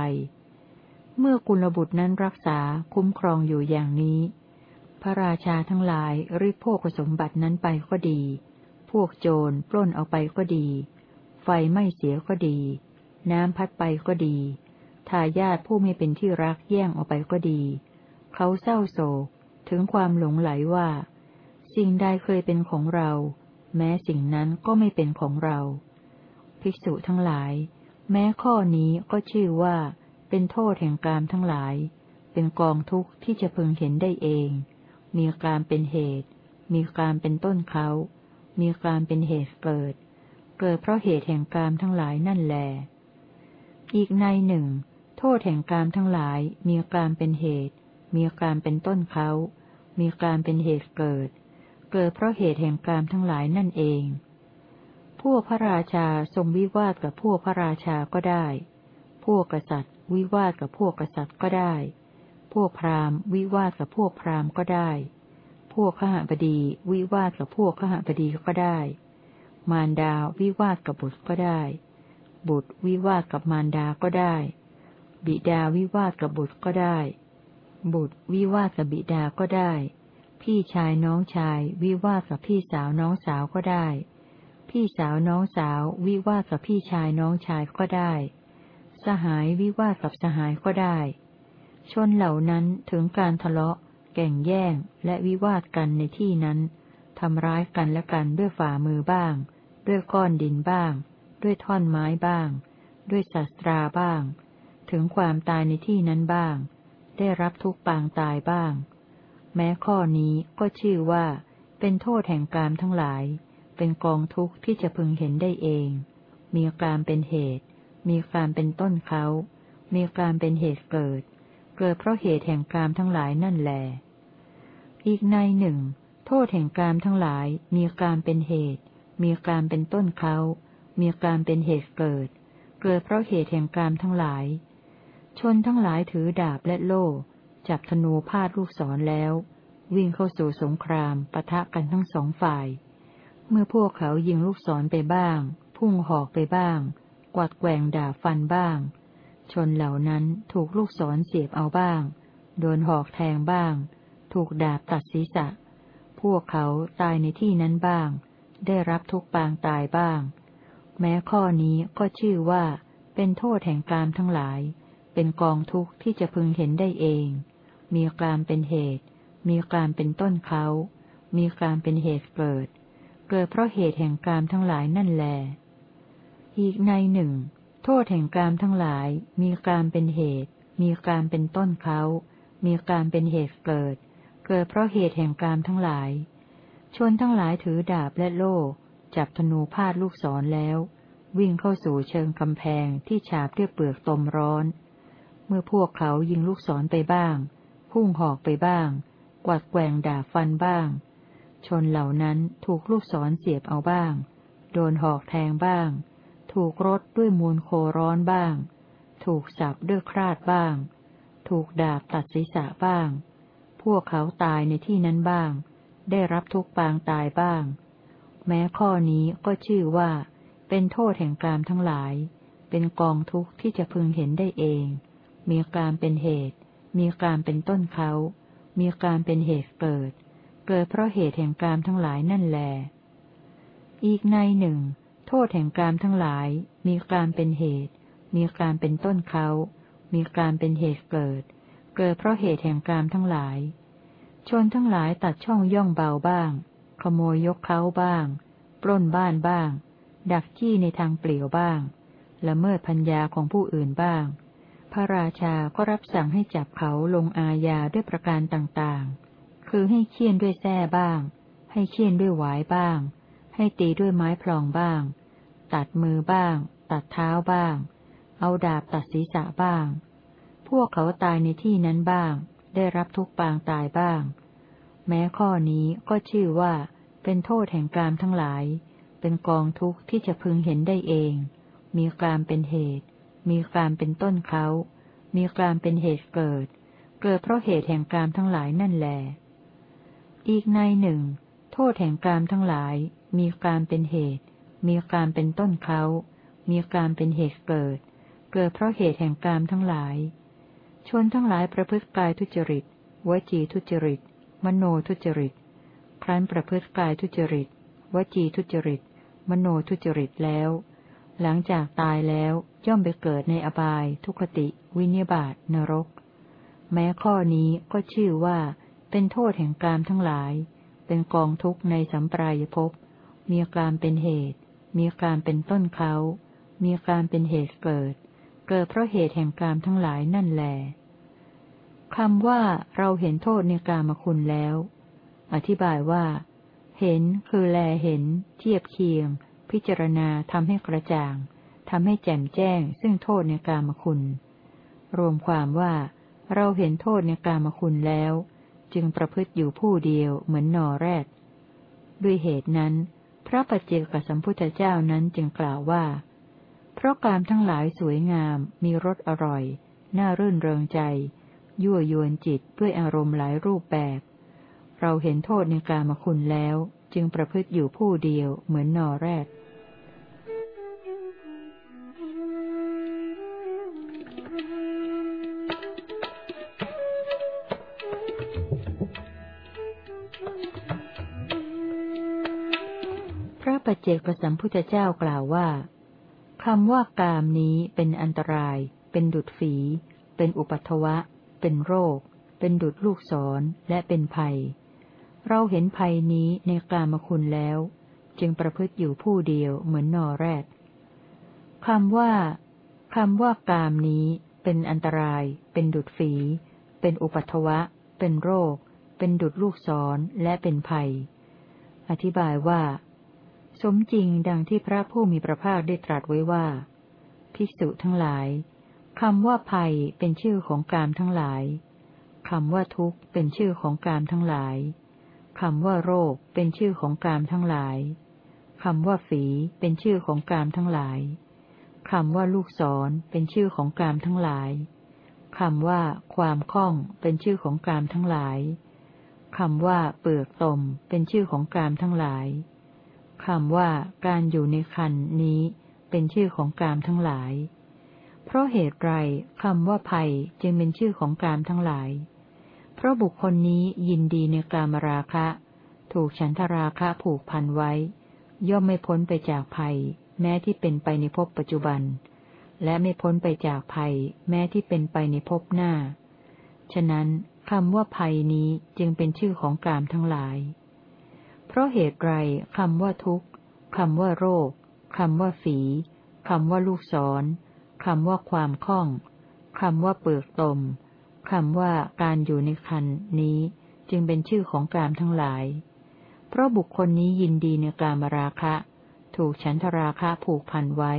เมื่อกุลบุตรนั้นรักษาคุ้มครองอยู่อย่างนี้ พระราชาทั้งหลายรีบพวกสมบัตินั้นไปก็ดี พวกโจรปล้นเอาไปก็ดี ไฟไม่เสียก็ดี น้ำพัดไปก็ดี ทายาทผู้ไม่เป็นที่รักแย่งเอาไปก็ดี เขาเศร้าโศกถึงความหลงไหลว่า สิ่งใดเคยเป็นของเรา แม้สิ่งนั้นก็ไม่เป็นของเรา ภิกษุทั้งหลาย แม้ข้อนี้ก็ชื่อว่า เป็นโทษแห่งกามทั้งหลาย เป็นกองทุกข์ที่จะพึงเห็นได้เอง มีการเป็นเหตุ มีการเป็นต้นเขา มีการเป็นเหตุเกิด เกิดเพราะเหตุแห่งกามทั้งหลายนั่นแหลอีกในหนึ่ง โทษแห่งกามทั้งหลาย มีการเป็นเหตุ มีการเป็นต้นเขา มีการเป็นเหตุเกิด เกิดเพราะเหตุแห่งกามทั้งหลายนั่นเอง พวกพระราชาทรงวิวาทกับพวกพระราชาก็ได้ พวกกษัตริย์ วิวาทกับพวกกษัตริย์ก็ได้ พวกพราหมณ์ วิวาทกับพวกพราหมณ์ก็ได้ พวกขหบดี วิวาทกับพวกขหบดีก็ได้ มารดาวิวาทกับบุตรก็ได้ บุตรวิวาทกับมารดาก็ได้ บิดาวิวาทกับบุตรก็ได้ บุตรวิวาทกับบิดาก็ได้ พี่ชายน้องชาย วิวาสกับพี่สาวน้องสาวก็ได้ พี่สาวน้องสาว วิวาสกับพี่ชายน้องชายก็ได้ สหายวิวาสกับสหายก็ได้ ชนเหล่านั้นถึงการทะเลาะ แก่งแย่ง และวิวาทกันในที่นั้น ทำร้ายกันและกันด้วยฝ่ามือบ้าง ด้วยก้อนดินบ้าง ด้วยท่อนไม้บ้าง ด้วยศัตราบ้าง ถึงความตายในที่นั้นบ้าง ได้รับทุกปางตายบ้าง แม้ข้อนี้ก็ชื่อว่า เป็นโทษแห่งกามทั้งหลาย เป็นกองทุกข์ที่จะพึงเห็นได้เอง มีกามเป็นเหตุ มีกามเป็นต้นเขา มีกามเป็นเหตุเกิด เกิดเพราะเหตุแห่งกามทั้งหลายนั่นแหลอีกในหนึ่ง โทษแห่งกามทั้งหลายมีกามเป็นเหตุ มีกามเป็นต้นเขา มีกามเป็นเหตุเกิด เกิดเพราะเหตุแห่งกามทั้งหลาย ชนทั้งหลายถือดาบและโล่จับธนูพาดลูกศรแล้ว วิ่งเข้าสู่สงครามปะทะกันทั้งสองฝ่าย เมื่อพวกเขายิงลูกศรไปบ้าง พุ่งหอกไปบ้าง กวัดแกว่งด่าฟันบ้าง ชนเหล่านั้นถูกลูกศรเสียบเอาบ้าง โดนหอกแทงบ้าง ถูกดาบตัดศีรษะ พวกเขาตายในที่นั้นบ้าง ได้รับทุกปางตายบ้าง แม้ข้อนี้ก็ชื่อว่า เป็นโทษแห่งการทั้งหลาย เป็นกองทุกข์ที่จะพึงเห็นได้เอง มีการเป็นเหตุ มีการเป็นต้นเขา มีกามเป็นเหตุเกิด เกิดเพราะเหตุแห่งกามทั้งหลายนั่นแลอีกในหนึ่ง โทษแห่งกามทั้งหลาย มีกามเป็นเหตุ มีกามเป็นต้นเขา มีกามเป็นเหตุเกิด เกิดเพราะเหตุแห่งกามทั้งหลาย ชนทั้งหลายถือดาบและโล่ จับธนูพาดลูกศรแล้ว วิ่งเข้าสู่เชิงกำแพงที่ฉาบด้วยเปลือกตมร้อน เมื่อพวกเขายิงลูกศรไปบ้าง พุ่งหอกไปบ้าง กวัดแกว่งดาบฟันบ้าง ชนเหล่านั้นถูกลูกศรเสียบเอาบ้าง โดนหอกแทงบ้าง ถูกรถด้วยมูลโคร้อนบ้าง ถูกสับด้วยคราดบ้าง ถูกดาบตัดศีรษะบ้าง พวกเขาตายในที่นั้นบ้าง ได้รับทุกปางตายบ้าง แม้ข้อนี้ก็ชื่อว่า เป็นโทษแห่งกามทั้งหลาย เป็นกองทุกข์ที่จะพึงเห็นได้เอง มีกามเป็นเหตุ มีกามเป็นต้นเขา มีกามเป็นเหตุเกิด เกิดเพราะเหตุแห่งกามทั้งหลายนั่นแหลอีกในหนึ่ง ทษแห่งกามทั้งหลาย มีกามเป็นเหตุ มีกามเป็นต้นเขา มีกามเป็นเหตุเกิด เกิดเพราะเหตุแห่งกามทั้งหลาย ชนทั้งหลายตัดช่องย่องเบาบ้าง ขโมยยกเขาบ้าง ปล้นบ้านบ้าง ดักจี้ในทางเปลี่ยวบ้าง ละเมิดพัญญาของผู้อื่นบ้าง พระราชาก็รับสั่งให้จับเขาลงอาญาด้วยประการต่างๆ คือให้เคี่ยนด้วยแส้บ้าง ให้เคี่ยนด้วยหวายบ้างให้ตีด้วยไม้พลองบ้าง ตัดมือบ้าง ตัดเท้าบ้าง เอาดาบตัดศีรษะบ้าง พวกเขาตายในที่นั้นบ้าง ได้รับทุกปางตายบ้าง แม้ข้อนี้ก็ชื่อว่า เป็นโทษแห่งกามทั้งหลาย เป็นกองทุกข์ที่จะพึงเห็นได้เอง มีกามเป็นเหตุ มีกามเป็นต้นเขา มีกามเป็นเหตุเกิด เกิดเพราะเหตุแห่งกามทั้งหลายนั่นแหลอีกในหนึ่ง โทษแห่งกามทั้งหลาย มีกามเป็นเหตุ มีกามเป็นต้นเขา มีกามเป็นเหตุเกิด เกิดเพราะเหตุแห่งกามทั้งหลาย ชนทั้งหลายประพฤติกายทุจริต วจีทุจริต มโนทุจริต ครั้นประพฤติกายทุจริต วจีทุจริต มโนทุจริตแล้ว หลังจากตายแล้วย่อมไปเกิดในอบาย ทุคติ วินิบาตนรก แม้ข้อนี้ก็ชื่อว่า เป็นโทษแห่งกามทั้งหลาย เป็นกองทุกข์ในสัมปรายภพมีกามเป็นเหตุ มีกามเป็นต้นเขา มีกามเป็นเหตุเกิด เกิดเพราะเหตุแห่งกามทั้งหลายนั่นแหลคำว่าเราเห็นโทษในกามคุณแล้ว อธิบายว่า เห็นคือแลเห็น เทียบเคียง พิจารณาทำให้กระจ่างทำให้แจ่มแจ้ง ซึ่งโทษในกามคุณ รวมความว่า เราเห็นโทษในกามคุณแล้ว จึงประพฤติอยู่ผู้เดียวเหมือนนอแรด ด้วยเหตุนั้น พระปัจเจกสัมพุทธเจ้านั้นจึงกล่าวว่า เพราะกามทั้งหลายสวยงาม มีรสอร่อย น่ารื่นเริงใจ ยั่วยวนจิตด้วยอารมณ์หลายรูปแบบ เราเห็นโทษในกามคุณแล้ว จึงประพฤติอยู่ผู้เดียวเหมือนนอแรก พระปัจเสัมพุทธเจ้ากล่าวว่าคำว่ากามนี้เป็นอันตราย เป็นดุดฝี เป็นอุปัตวะ เป็นโรค เป็นดุดลูกศร และเป็นภัย เราเห็นภัยนี้ในกามคุณแล้ว จึงประพฤติอยู่ผู้เดียวเหมือนนอแรกคำว่าคำว่ากามนี้เป็นอันตราย เป็นดุดฝี เป็นอุปัตวะ เป็นโรค เป็นดุดลูกศร และเป็นภัย อธิบายว่า สมจริงดังที่พระผู้มีพระภาคได้ตรัสไว้ว่า ภิกษุทั้งหลายคำว่าภัยเป็นชื่อของกามทั้งหลายคำว่าทุกข์เป็นชื่อของกามทั้งหลายคำว่าโรคเป็นชื่อของกามทั้งหลายคำว่าฝีเป็นชื่อของกามทั้งหลายคำว่าลูกศรเป็นชื่อของกามทั้งหลายคำว่าความคล่องเป็นชื่อของกามทั้งหลายคำว่าเปลือกตมเป็นชื่อของกามทั้งหลาย คำว่าการอยู่ในคันนี้ เป็นชื่อของกามทั้งหลาย เพราะเหตุไรคำว่าภัยจึงเป็นชื่อของกามทั้งหลาย เพราะบุคคลนี้ยินดีในกามราคะ ถูกฉันทราคะผูกพันไว้ ย่อมไม่พ้นไปจากภัย แม้ที่เป็นไปในภพปัจจุบัน และไม่พ้นไปจากภัย แม้ที่เป็นไปในภพหน้า ฉะนั้นคำว่าภัยนี้จึงเป็นชื่อของกามทั้งหลาย เพราะเหตุไรคำว่าทุกข์คำว่าโรคคำว่าฝีคำว่าลูกศรคำว่าความคล่องคำว่าเปลือกตมคำว่าการอยู่ในคันนี้จึงเป็นชื่อของกามทั้งหลาย เพราะบุคคลนี้ยินดีในกามราคะ ถูกฉันทราคะผูกพันไว้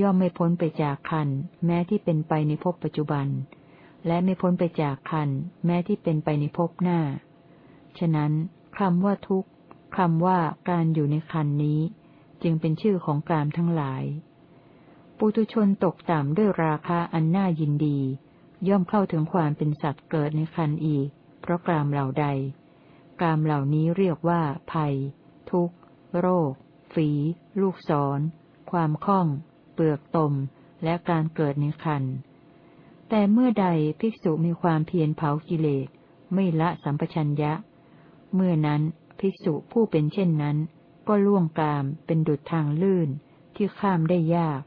ย่อมไม่พ้นไปจากคันแม้ที่เป็นไปในภพปัจจุบัน และไม่พ้นไปจากคันแม้ที่เป็นไปในภพหน้า ฉะนั้นคำว่าทุกข์ คำว่าการอยู่ในคันนี้ จึงเป็นชื่อของกามทั้งหลาย ปุตุชนตกต่ำด้วยราคะอันน่ายินดี ย่อมเข้าถึงความเป็นสัตว์เกิดในคันอีก เพราะกามเหล่าใด กามเหล่านี้เรียกว่า ภัย ทุกข์ โรค ฝี ลูกศร ความคล่อง เปลือกตม และการเกิดในคัน แต่เมื่อใดภิกษุมีความเพียรเผากิเลส ไม่ละสัมปชัญญะ เมื่อนั้น ภิกษุผู้เป็นเช่นนั้น ก็ล่วงกามเป็นดุจทางลื่นที่ข้ามได้ยาก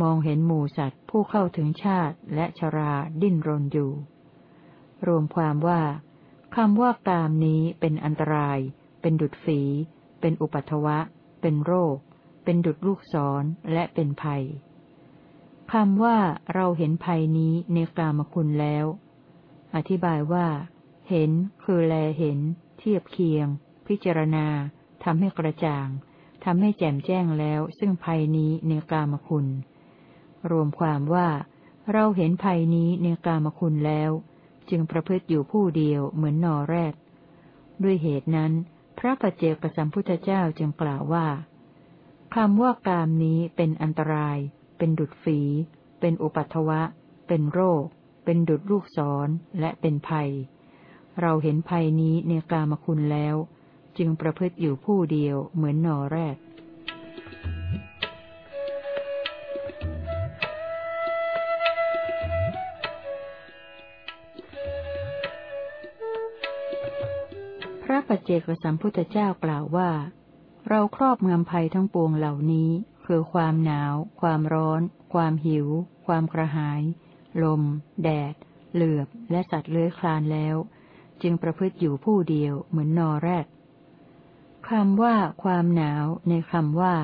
มองเห็นหมูสัตว์ผู้เข้าถึงชาติและชราดิ้นรนอยู่ รวมความว่าคำว่ากามนี้เป็นอันตราย เป็นดุจฝี เป็นอุปัทวะ เป็นโรค เป็นดุจลูกศรและเป็นภัยคำว่าเราเห็นภัยนี้ในกามคุณแล้ว อธิบายว่า เห็นคือแลเห็น เทียบเคียง พิจารณาทำให้กระจ่างทำให้แจ่มแจ้งแล้วซึ่งภัยนี้ในกามคุณ รวมความว่า เราเห็นภัยนี้ในกามคุณแล้ว จึงประพฤติอยู่ผู้เดียวเหมือนนอแรก ด้วยเหตุนั้น พระปัจเจกสัมพุทธเจ้าจึงกล่าวว่าคำว่ากามนี้เป็นอันตราย เป็นดุดฝี เป็นอุปัตวะ เป็นโรค เป็นดุดลูกศรและเป็นภัย เราเห็นภัยนี้ในกามคุณแล้ว จึงประพฤติอยู่ผู้เดียวเหมือนนอแรกพระปัจเจกสัมพุทธเจ้ากล่าวว่า เราครอบงำภัยทั้งปวงเหล่านี้ คือความหนาว ความร้อน ความหิว ความกระหาย ลม แดด เหลือบ และสัตว์เลื้อยคลานแล้ว จึงประพฤติอยู่ผู้เดียวเหมือนนอแรก คำว่า ความหนาว ในคำว่า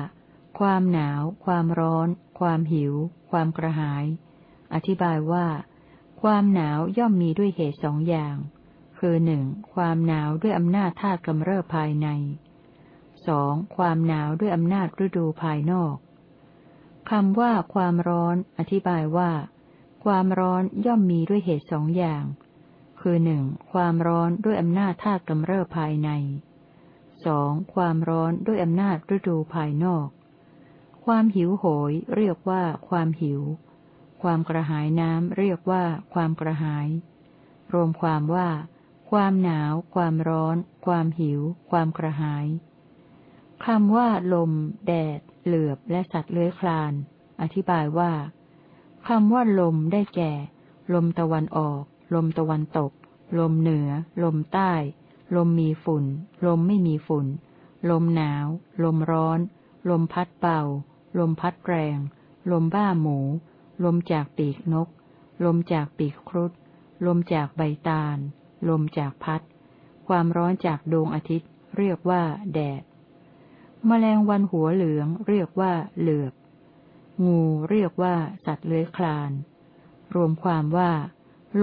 ความหนาว ความร้อน ความหิว ความกระหาย อธิบายว่า ความหนาวย่อมมีด้วยเหตุสองอย่าง คือหนึ่งความหนาวด้วยอำนาจธาตุกำเริบภายในสองความหนาวด้วยอำนาจฤดูภายนอกคำว่า ความร้อน อธิบายว่า ความร้อนย่อมมีด้วยเหตุสองอย่าง คือหนึ่งความร้อนด้วยอำนาจธาตุกำเริบภายใน สองความร้อนด้วยอำนาจฤดูภายนอก ความหิวโหยเรียกว่าความหิว ความกระหายน้ำเรียกว่าความกระหาย รวมความว่า ความหนาว ความร้อน ความหิว ความกระหายคำว่า ลม แดด เหลือบ และสัตว์เลื้อยคลาน อธิบายว่าคำว่าลมได้แก่ ลมตะวันออก ลมตะวันตก ลมเหนือ ลมใต้ ลมมีฝุ่น ลมไม่มีฝุ่น ลมหนาว ลมร้อน ลมพัดเป่าลมพัดแรง ลมบ้าหมู ลมจากปีกนก ลมจากปีกครุฑ ลมจากใบตาล ลมจากพัด ความร้อนจากดวงอาทิตย์ เรียกว่า แดด แมลงวันหัวเหลือง เรียกว่า เหลือบ งูเรียกว่า สัตว์เลื้อยคลาน รวมความว่า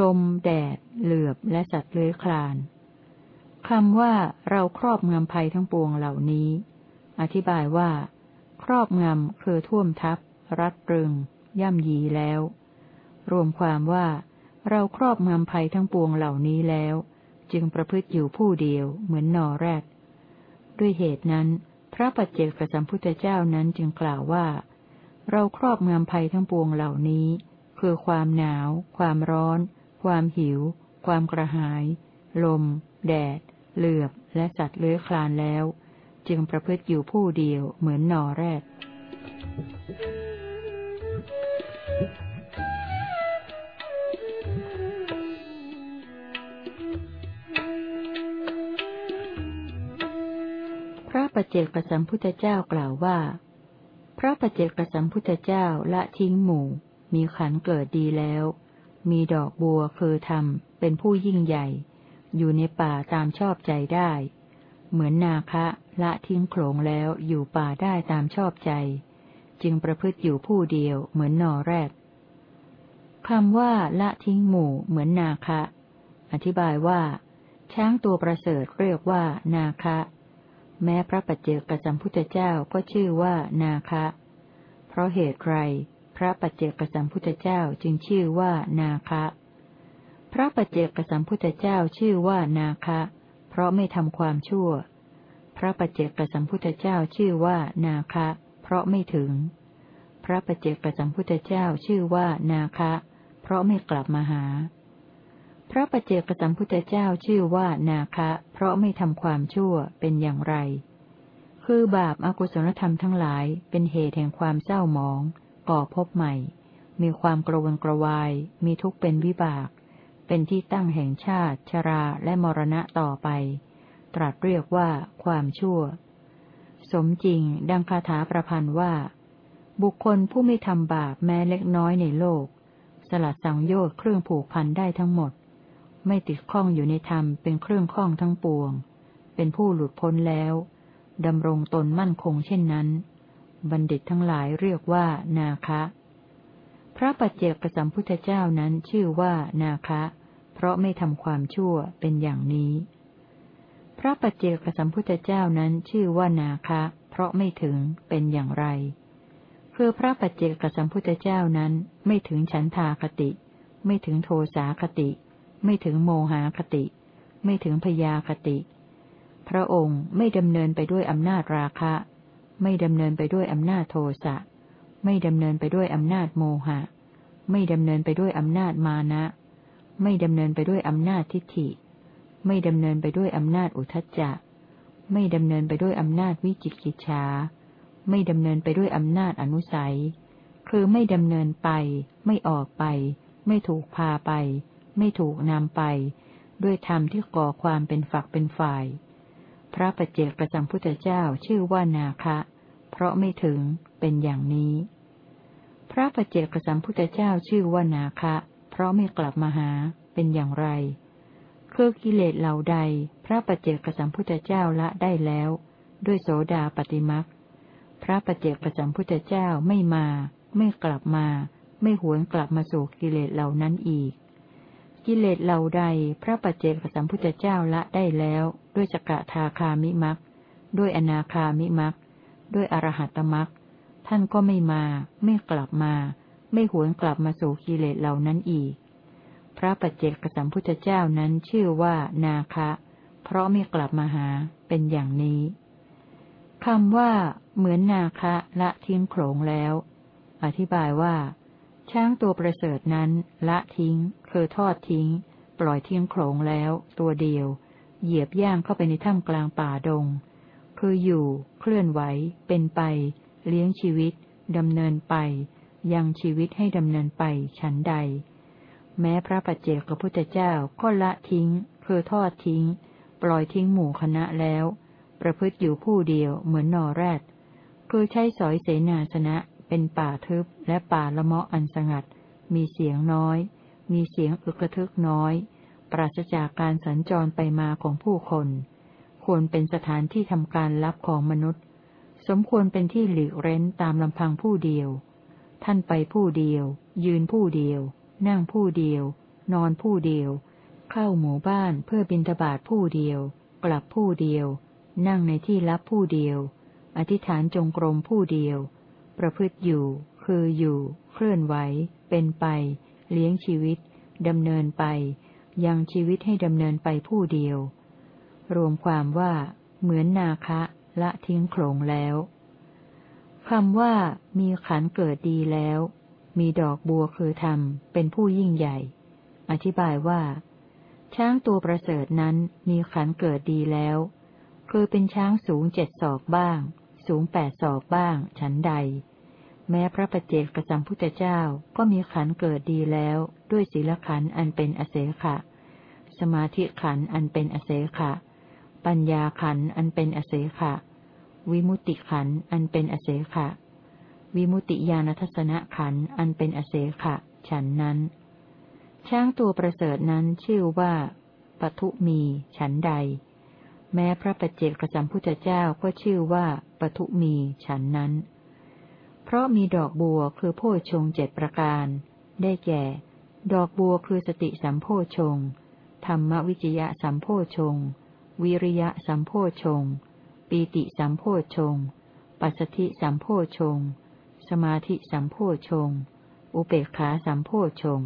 ลม แดด เหลือบ และสัตว์เลื้อยคลาน คำว่าเราครอบงำภัยทั้งปวงเหล่านี้ อธิบายว่า ครอบงำคือท่วมทับ รัดรึง ย่ำยีแล้ว รวมความว่า เราครอบงำภัยทั้งปวงเหล่านี้แล้ว จึงประพฤติอยู่ผู้เดียวเหมือนนอแรก ด้วยเหตุนั้น พระปัจเจกสัมพุทธเจ้านั้นจึงกล่าวว่า เราครอบงำภัยทั้งปวงเหล่านี้ คือความหนาว ความร้อน ความหิว ความกระหาย ลม แดด เหลือบและสัตว์เลื้อยคลานแล้ว จึงประพฤติอยู่ผู้เดียวเหมือนนอแรกปเจกสัมพุทธเจ้ากล่าวว่า พระปเจกสัมพุทธเจ้าละทิ้งหมู่ มีขันเกิดดีแล้ว มีดอกบัวคือธรรมเป็นผู้ยิ่งใหญ่ อยู่ในป่าตามชอบใจได้ เหมือนนาคะละทิ้งโขลงแล้วอยู่ป่าได้ตามชอบใจ จึงประพฤติอยู่ผู้เดียวเหมือนนอแรกคำว่าละทิ้งหมู่เหมือนนาคะ อธิบายว่า ช้างตัวประเสริฐเรียกว่านาคะ แม้พระปัจเจกสัมพุทธเจ้าก็ชื่อว่านาคะ เพราะเหตุไรพระปัจเจกสัมพุทธเจ้าจึงชื่อว่านาคะ พระปัจเจกสัมพุทธเจ้าชื่อว่านาคะ เพราะไม่ทำความชั่ว พระปัจเจกสัมพุทธเจ้าชื่อว่านาคะ เพราะไม่ถึง พระปัจเจกสัมพุทธเจ้าชื่อว่านาคะ เพราะไม่กลับมาหา พระปัจเจกสัมพุทธเจ้าชื่อว่านาคะ เพราะไม่ทำความชั่วเป็นอย่างไร คือบาปอากุศลธรรมทั้งหลายเป็นเหตุแห่งความเศร้าหมอง ก่อพบใหม่ มีความกระวนกระวาย มีทุกข์เป็นวิบาก เป็นที่ตั้งแห่งชาติ ชราและมรณะต่อไป ตรัสเรียกว่าความชั่ว สมจริงดังคาถาประพันธ์ว่า บุคคลผู้ไม่ทำบาปแม้เล็กน้อยในโลก สลัดสังโยชน์เครื่องผูกพันได้ทั้งหมด ไม่ติดข้องอยู่ในธรรมเป็นเครื่องข้องทั้งปวง เป็นผู้หลุดพ้นแล้วดำรงตนมั่นคงเช่นนั้น บัณฑิตทั้งหลายเรียกว่านาคะ พระปัจเจกสัมพุทธเจ้านั้นชื่อว่านาคะ เพราะไม่ทำความชั่วเป็นอย่างนี้ พระปัจเจกสัมพุทธเจ้านั้นชื่อว่านาคะ เพราะไม่ถึงเป็นอย่างไร คือพระปัจเจกสัมพุทธเจ้านั้นไม่ถึงฉันทาคติ ไม่ถึงโทสาคติ ไม่ถึงโมหาคติ ไม่ถึงพยาคติ พระองค์ไม่ดำเนินไปด้วยอำนาจราคะ ไม่ดำเนินไปด้วยอำนาจโทสะ ไม่ดำเนินไปด้วยอำนาจโมหะ ไม่ดำเนินไปด้วยอำนาจมานะ ไม่ดำเนินไปด้วยอำนาจทิฏฐิ ไม่ดำเนินไปด้วยอำนาจอุทจจะ ไม่ดำเนินไปด้วยอำนาจวิจิกิจฉาไม่ดำเนินไปด้วยอำนาจอนุสัย คือไม่ดำเนินไป ไม่ออกไป ไม่ถูกพาไป ไม่ถูกนำไป ด้วยธรรมที่ก่อความเป็นฝักเป็นฝ่าย พระปัจเจกประจำพุทธเจ้าชื่อว่านาคะ เพราะไม่ถึงเป็นอย่างนี้ พระปเจกประจำพุทธเจ้าชื่อว่านาคะ เพราะไม่กลับมาหาเป็นอย่างไร คือกิเลสเหล่าใด พระปเจกประจำพุทธเจ้าละได้แล้ว ด้วยโสดาปฏิมักพระปเจกประจำพุทธเจ้าไม่มา ไม่กลับมา ไม่หวนกลับมาสู่กิเลสเหล่านั้นอีก กิเลสเหล่าใด พระปเจกสัมพุทธเจ้าละได้แล้ว ด้วยสกทาคามิมักด้วยอนาคามิมักด้วยอรหัตมัก ท่านก็ไม่มา ไม่กลับมา ไม่หวนกลับมาสู่กิเลสเหล่านั้นอีก พระปัจเจกสัมพุทธเจ้านั้นชื่อว่านาคะ เพราะไม่กลับมาหาเป็นอย่างนี้คำว่า เหมือนนาคะละทิ้งโขลงแล้ว อธิบายว่า ช้างตัวประเสริฐนั้น ละทิ้ง คือทอดทิ้ง ปล่อยทิ้งโขลงแล้ว ตัวเดียว เหยียบย่างเข้าไปในถ้ำกลางป่าดง คืออยู่ เคลื่อนไหว เป็นไป เลี้ยงชีวิตดำเนินไป ยังชีวิตให้ดำเนินไปฉันใด แม้พระปัจเจกพุทธเจ้าก็ละทิ้ง คือทอดทิ้ง ปล่อยทิ้งหมู่คณะแล้ว ประพฤติอยู่ผู้เดียวเหมือนนอแรด คือใช้สอยเสนาสนะเป็นป่าทึบและป่าละเมาะอันสงัด มีเสียงน้อย มีเสียงอึกระทึกน้อย ปราศจากการสัญจรไปมาของผู้คน ควรเป็นสถานที่ทำการลับของมนุษย์ สมควรเป็นที่หลีกเร้นตามลำพังผู้เดียว ท่านไปผู้เดียว ยืนผู้เดียว นั่งผู้เดียว นอนผู้เดียว เข้าหมู่บ้านเพื่อบินทบาทผู้เดียว กลับผู้เดียว นั่งในที่ลับผู้เดียว อธิษฐานจงกรมผู้เดียว ประพฤติอยู่ คืออยู่ เคลื่อนไหว เป็นไป เลี้ยงชีวิตดำเนินไป ยังชีวิตให้ดำเนินไปผู้เดียว รวมความว่า เหมือนนาคะ ละทิ้งโขลงแล้วคำว่า มีขันเกิดดีแล้ว มีดอกบัวคือธรรม เป็นผู้ยิ่งใหญ่ อธิบายว่า ช้างตัวประเสริฐนั้นมีขันเกิดดีแล้ว คือเป็นช้างสูงเจ็ดศอกบ้าง สูงแปดศอกบ้าง ฉันใด แม้พระประเจกประสัมพุทธเจ้าก็มีขันเกิดดีแล้ว ด้วยศีลขันอันเป็นอเสขะ สมาธิขันอันเป็นอเสขะ ปัญญาขันอันเป็นอเสขะ วิมุติขันอันเป็นอเสขะ วิมุติญาณทัศนขันอันเป็นอเสขะ ฉันนั้น ช้างตัวประเสริฐนั้นชื่อว่าปทุมีฉันใด แม้พระปัจเจกสัมพุทธเจ้าก็ชื่อว่าปทุมีฉันนั้น เพราะมีดอกบัวคือโพชงเจ็ดประการ ได้แก่ ดอกบัวคือสติสัมโพชงธรรมวิจยะสัมโพชง วิริยะสัมโพชง ปีติสัมโพชง ปัสสธิสัมโพชง สมาธิสัมโพชง อุเบกขาสัมโพชง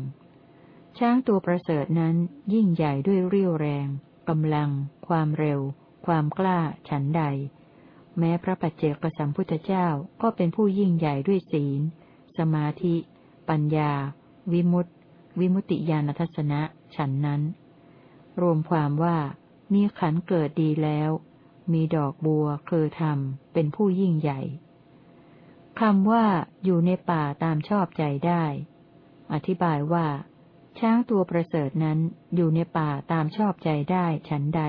ช้างตัวประเสริฐนั้นยิ่งใหญ่ด้วยเรี่ยวแรงกำลัง ความเร็ว ความกล้า ฉันใด แม้พระปัจเจกสัมพุทธเจ้าก็เป็นผู้ยิ่งใหญ่ด้วยศีล สมาธิ ปัญญา วิมุตติ วิมุตติญาณทัศนะ ฉันนั้น รวมความว่า มีขันเกิดดีแล้ว มีดอกบัวเคอธรรม เป็นผู้ยิ่งใหญ่คำว่าอยู่ในป่าตามชอบใจได้ อธิบายว่า ช้างตัวประเสริฐนั้นอยู่ในป่าตามชอบใจได้ฉันใด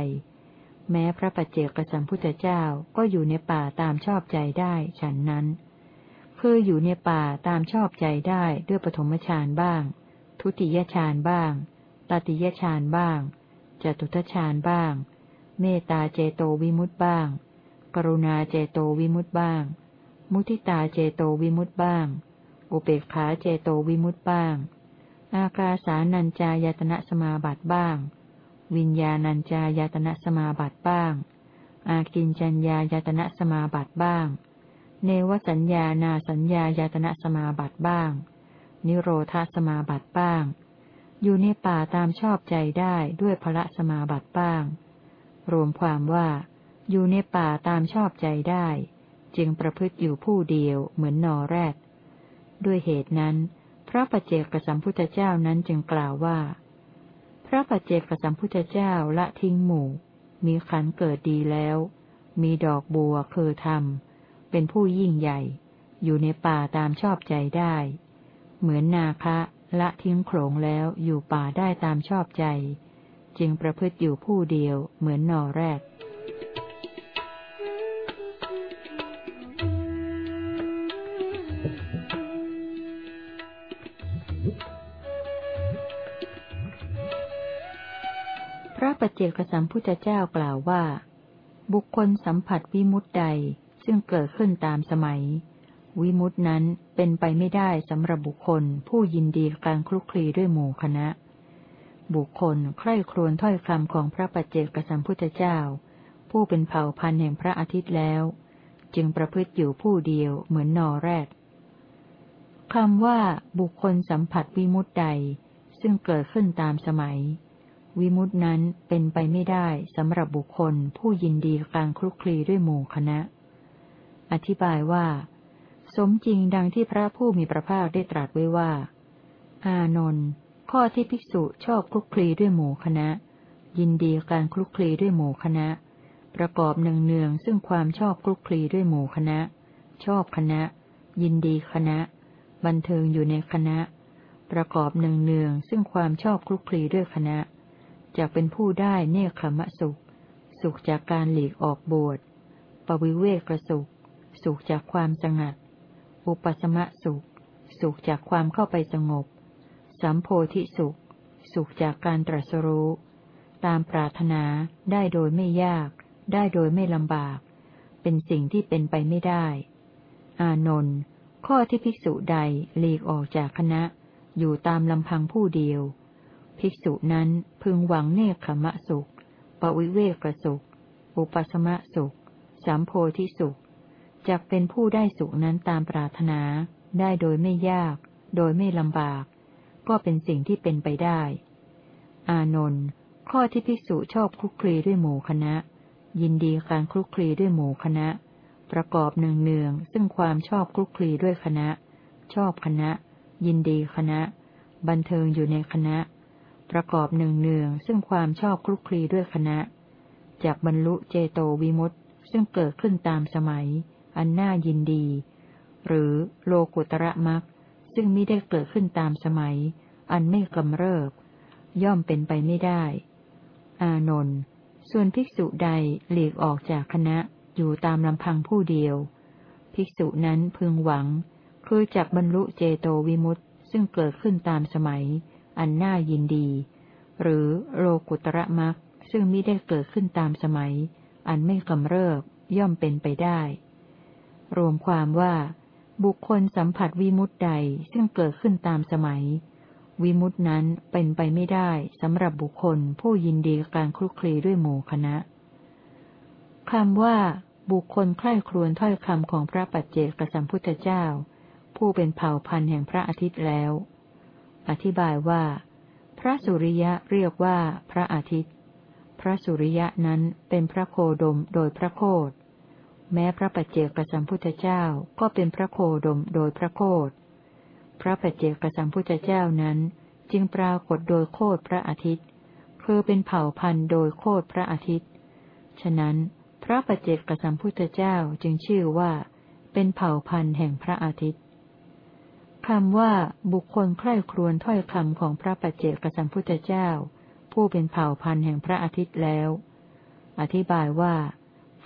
แม้พระปัจเจกสัมพุทธเจ้าก็อยู่ในป่าตามชอบใจได้ฉันนั้น คืออยู่ในป่าตามชอบใจได้ด้วยปฐมฌานบ้าง ทุติยฌานบ้าง ตติยฌานบ้าง จตุทฌานบ้าง เมตตาเจโตวิมุตบ้าง กรุณาเจโตวิมุตบ้าง มุทิตาเจโตวิมุตบ้าง อุเบกขาเจโตวิมุตบ้าง อากาสานัญจายตนะสมาบัติบ้าง วิญญาณัญจายตนะสมาบัติบ้าง อากินจัญญายตนะสมาบัติบ้าง เนวสัญญานาสัญญายตนะสมาบัติบ้าง นิโรธาสมาบัติบ้าง อยู่ในป่าตามชอบใจได้ด้วยพระสมาบัติบ้าง รวมความว่า อยู่ในป่าตามชอบใจได้ จึงประพฤติอยู่ผู้เดียวเหมือนนอแรด ด้วยเหตุนั้น พระปัจเจกสัมพุทธเจ้านั้นจึงกล่าวว่า พระปัจเจกสัมพุทธเจ้าละทิ้งหมู่ มีขันเกิดดีแล้ว มีดอกบัวเคอธรรม เป็นผู้ยิ่งใหญ่ อยู่ในป่าตามชอบใจได้ เหมือนนาคะ ละทิ้งโขลงแล้วอยู่ป่าได้ตามชอบใจ จึงประพฤติอยู่ผู้เดียวเหมือนนอแรกปัจเจกสัมพุทธเจ้ากล่าวว่า บุคคลสัมผัสวิมุตใดซึ่งเกิดขึ้นตามสมัย วิมุตนั้นเป็นไปไม่ได้สำหรับบุคคลผู้ยินดีการคลุกคลีด้วยหมู่คณะ บุคคลใคร่ครวญถ้อยคำของพระปัจเจกสัมพุทธเจ้า ผู้เป็นเผ่าพันธุ์แห่งพระอาทิตย์แล้ว จึงประพฤติอยู่ผู้เดียวเหมือนนอแรกคำว่าบุคคลสัมผัสวิมุตใด ซึ่งเกิดขึ้นตามสมัย วิมุตินั้นเป็นไปไม่ได้สำหรับบุคคลผู้ยินดีการคลุกคลีด้วยหมู่คณะ อธิบายว่า สมจริงดังที่พระผู้มีพระภาคได้ตรัสไว้ว่า อานนท์ข้อที่ภิกษุชอบคลุกคลีด้วยหมู่คณะ ยินดีการคลุกคลีด้วยหมู่คณะ ประกอบเนืองๆซึ่งความชอบคลุกคลีด้วยหมู่คณะ ชอบคณะ ยินดีคณะ บันเทิงอยู่ในคณะ ประกอบเนืองๆซึ่งความชอบคลุกคลีด้วยคณะจะเป็นผู้ได้เนคขมะสุข สุขจากการหลีกออกบวชปวิเวกสุข สุขจากความสงัด อุปสมะสุข สุขจากความเข้าไปสงบ สัมโพธิสุข สุขจากการตรัสรู้ ตามปรารถนาได้โดยไม่ยาก ได้โดยไม่ลำบาก เป็นสิ่งที่เป็นไปไม่ได้ อานนท์ข้อที่ภิกษุใดหลีกออกจากคณะ อยู่ตามลำพังผู้เดียว ภิกษุนั้นพึงหวังเนคขมะสุข ปวิเวกสุข อุปสมะสุข สามโพธิสุข จะเป็นผู้ได้สุขนั้นตามปรารถนา ได้โดยไม่ยาก โดยไม่ลำบาก ก็เป็นสิ่งที่เป็นไปได้ อานนท์ข้อที่ภิกษุชอบคลุกคลีด้วยหมู่คณะ ยินดีการคลุกคลีด้วยหมู่คณะ ประกอบเนืองเนืองซึ่งความชอบคลุกคลีด้วยคณะ ชอบคณะ ยินดีคณะ บันเทิงอยู่ในคณะ ประกอบหนึ่งเนืองซึ่งความชอบคลุกคลีด้วยคณะจากบรรลุเจโตวิมุตต์ซึ่งเกิดขึ้นตามสมัย อันน่ายินดี หรือโลกุตระมักซึ่งไม่ได้เกิดขึ้นตามสมัย อันไม่กำเริบ ย่อมเป็นไปไม่ได้ อานนท์ส่วนภิกษุใดหลีกออกจากคณะอยู่ตามลำพังผู้เดียว ภิกษุนั้นพึงหวัง คือจากบรรลุเจโตวิมุตต์ซึ่งเกิดขึ้นตามสมัย อันน่ายินดี หรือโลกุตระมักซึ่งมิได้เกิดขึ้นตามสมัย อันไม่กำเริบย่อมเป็นไปได้ รวมความว่า บุคคลสัมผัสวิมุตใดซึ่งเกิดขึ้นตามสมัย วิมุตนั้นเป็นไปไม่ได้สำหรับบุคคลผู้ยินดีการคลุกคลีด้วยหมู่คณะคำว่า บุคคลใคร่ครวญถ้อยคำของพระปัจเจกสัมพุทธเจ้า ผู้เป็นเผ่าพันธุ์แห่งพระอาทิตย์แล้ว อธิบายว่า พระสุริยะเรียกว่าพระอาทิตย์ พระสุริยะนั้นเป็นพระโคดมโดยพระโคด แม้พระปัจเจกสัมพุทธเจ้าก็เป็นพระโคดมโดยพระโคดพระปัจเจกสัมพุทธเจ้านั้น จึงปรากฏโดยโคดพระอาทิตย์ คือเป็นเผ่าพันธุ์โดยโคดพระอาทิตย์ ฉะนั้น พระปัจเจกสัมพุทธเจ้าจึงชื่อว่า เป็นเผ่าพันธุ์แห่งพระอาทิตย์คำว่าบุคคลใคร่ครวญถ้อยคำของพระปัจเจกสัมพุทธเจ้า ผู้เป็นเผ่าพันธุ์แห่งพระอาทิตย์แล้ว อธิบายว่า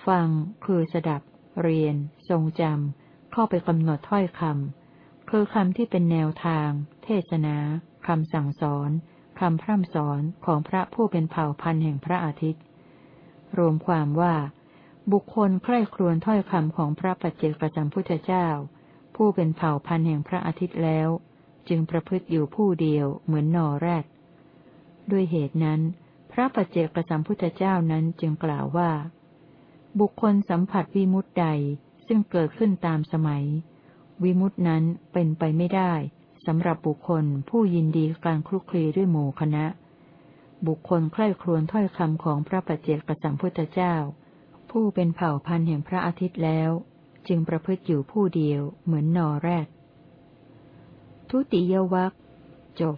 ฟัง คือสดับ เรียน ทรงจำ เข้าไปกำหนดถ้อยคำ คือคำที่เป็นแนวทาง เทศนาคำสั่งสอนคำพร่ำสอนของพระผู้เป็นเผ่าพันธุ์แห่งพระอาทิตย์ รวมความว่า บุคคลใคร่ครวญถ้อยคำของพระปัจเจกสัมพุทธเจ้า ผู้เป็นเผ่าพันธุ์แห่งพระอาทิตย์แล้ว จึงประพฤติอยู่ผู้เดียวเหมือนนอแรกด้วยเหตุนั้น พระปัจเจกสัมพุทธเจ้านั้นจึงกล่าวว่า บุคคลสัมผัสวิมุตใดซึ่งเกิดขึ้นตามสมัย วิมุตนั้นเป็นไปไม่ได้สำหรับบุคคลผู้ยินดีการคลุกคลีด้วยหมู่คณะ บุคคลใคร่ครวญถ้อยคำของพระปัจเจกสัมพุทธเจ้า ผู้เป็นเผ่าพันธุ์แห่งพระอาทิตย์แล้ว จึงประพฤติอยู่ผู้เดียวเหมือนนอแรก ทุติยวัคจบ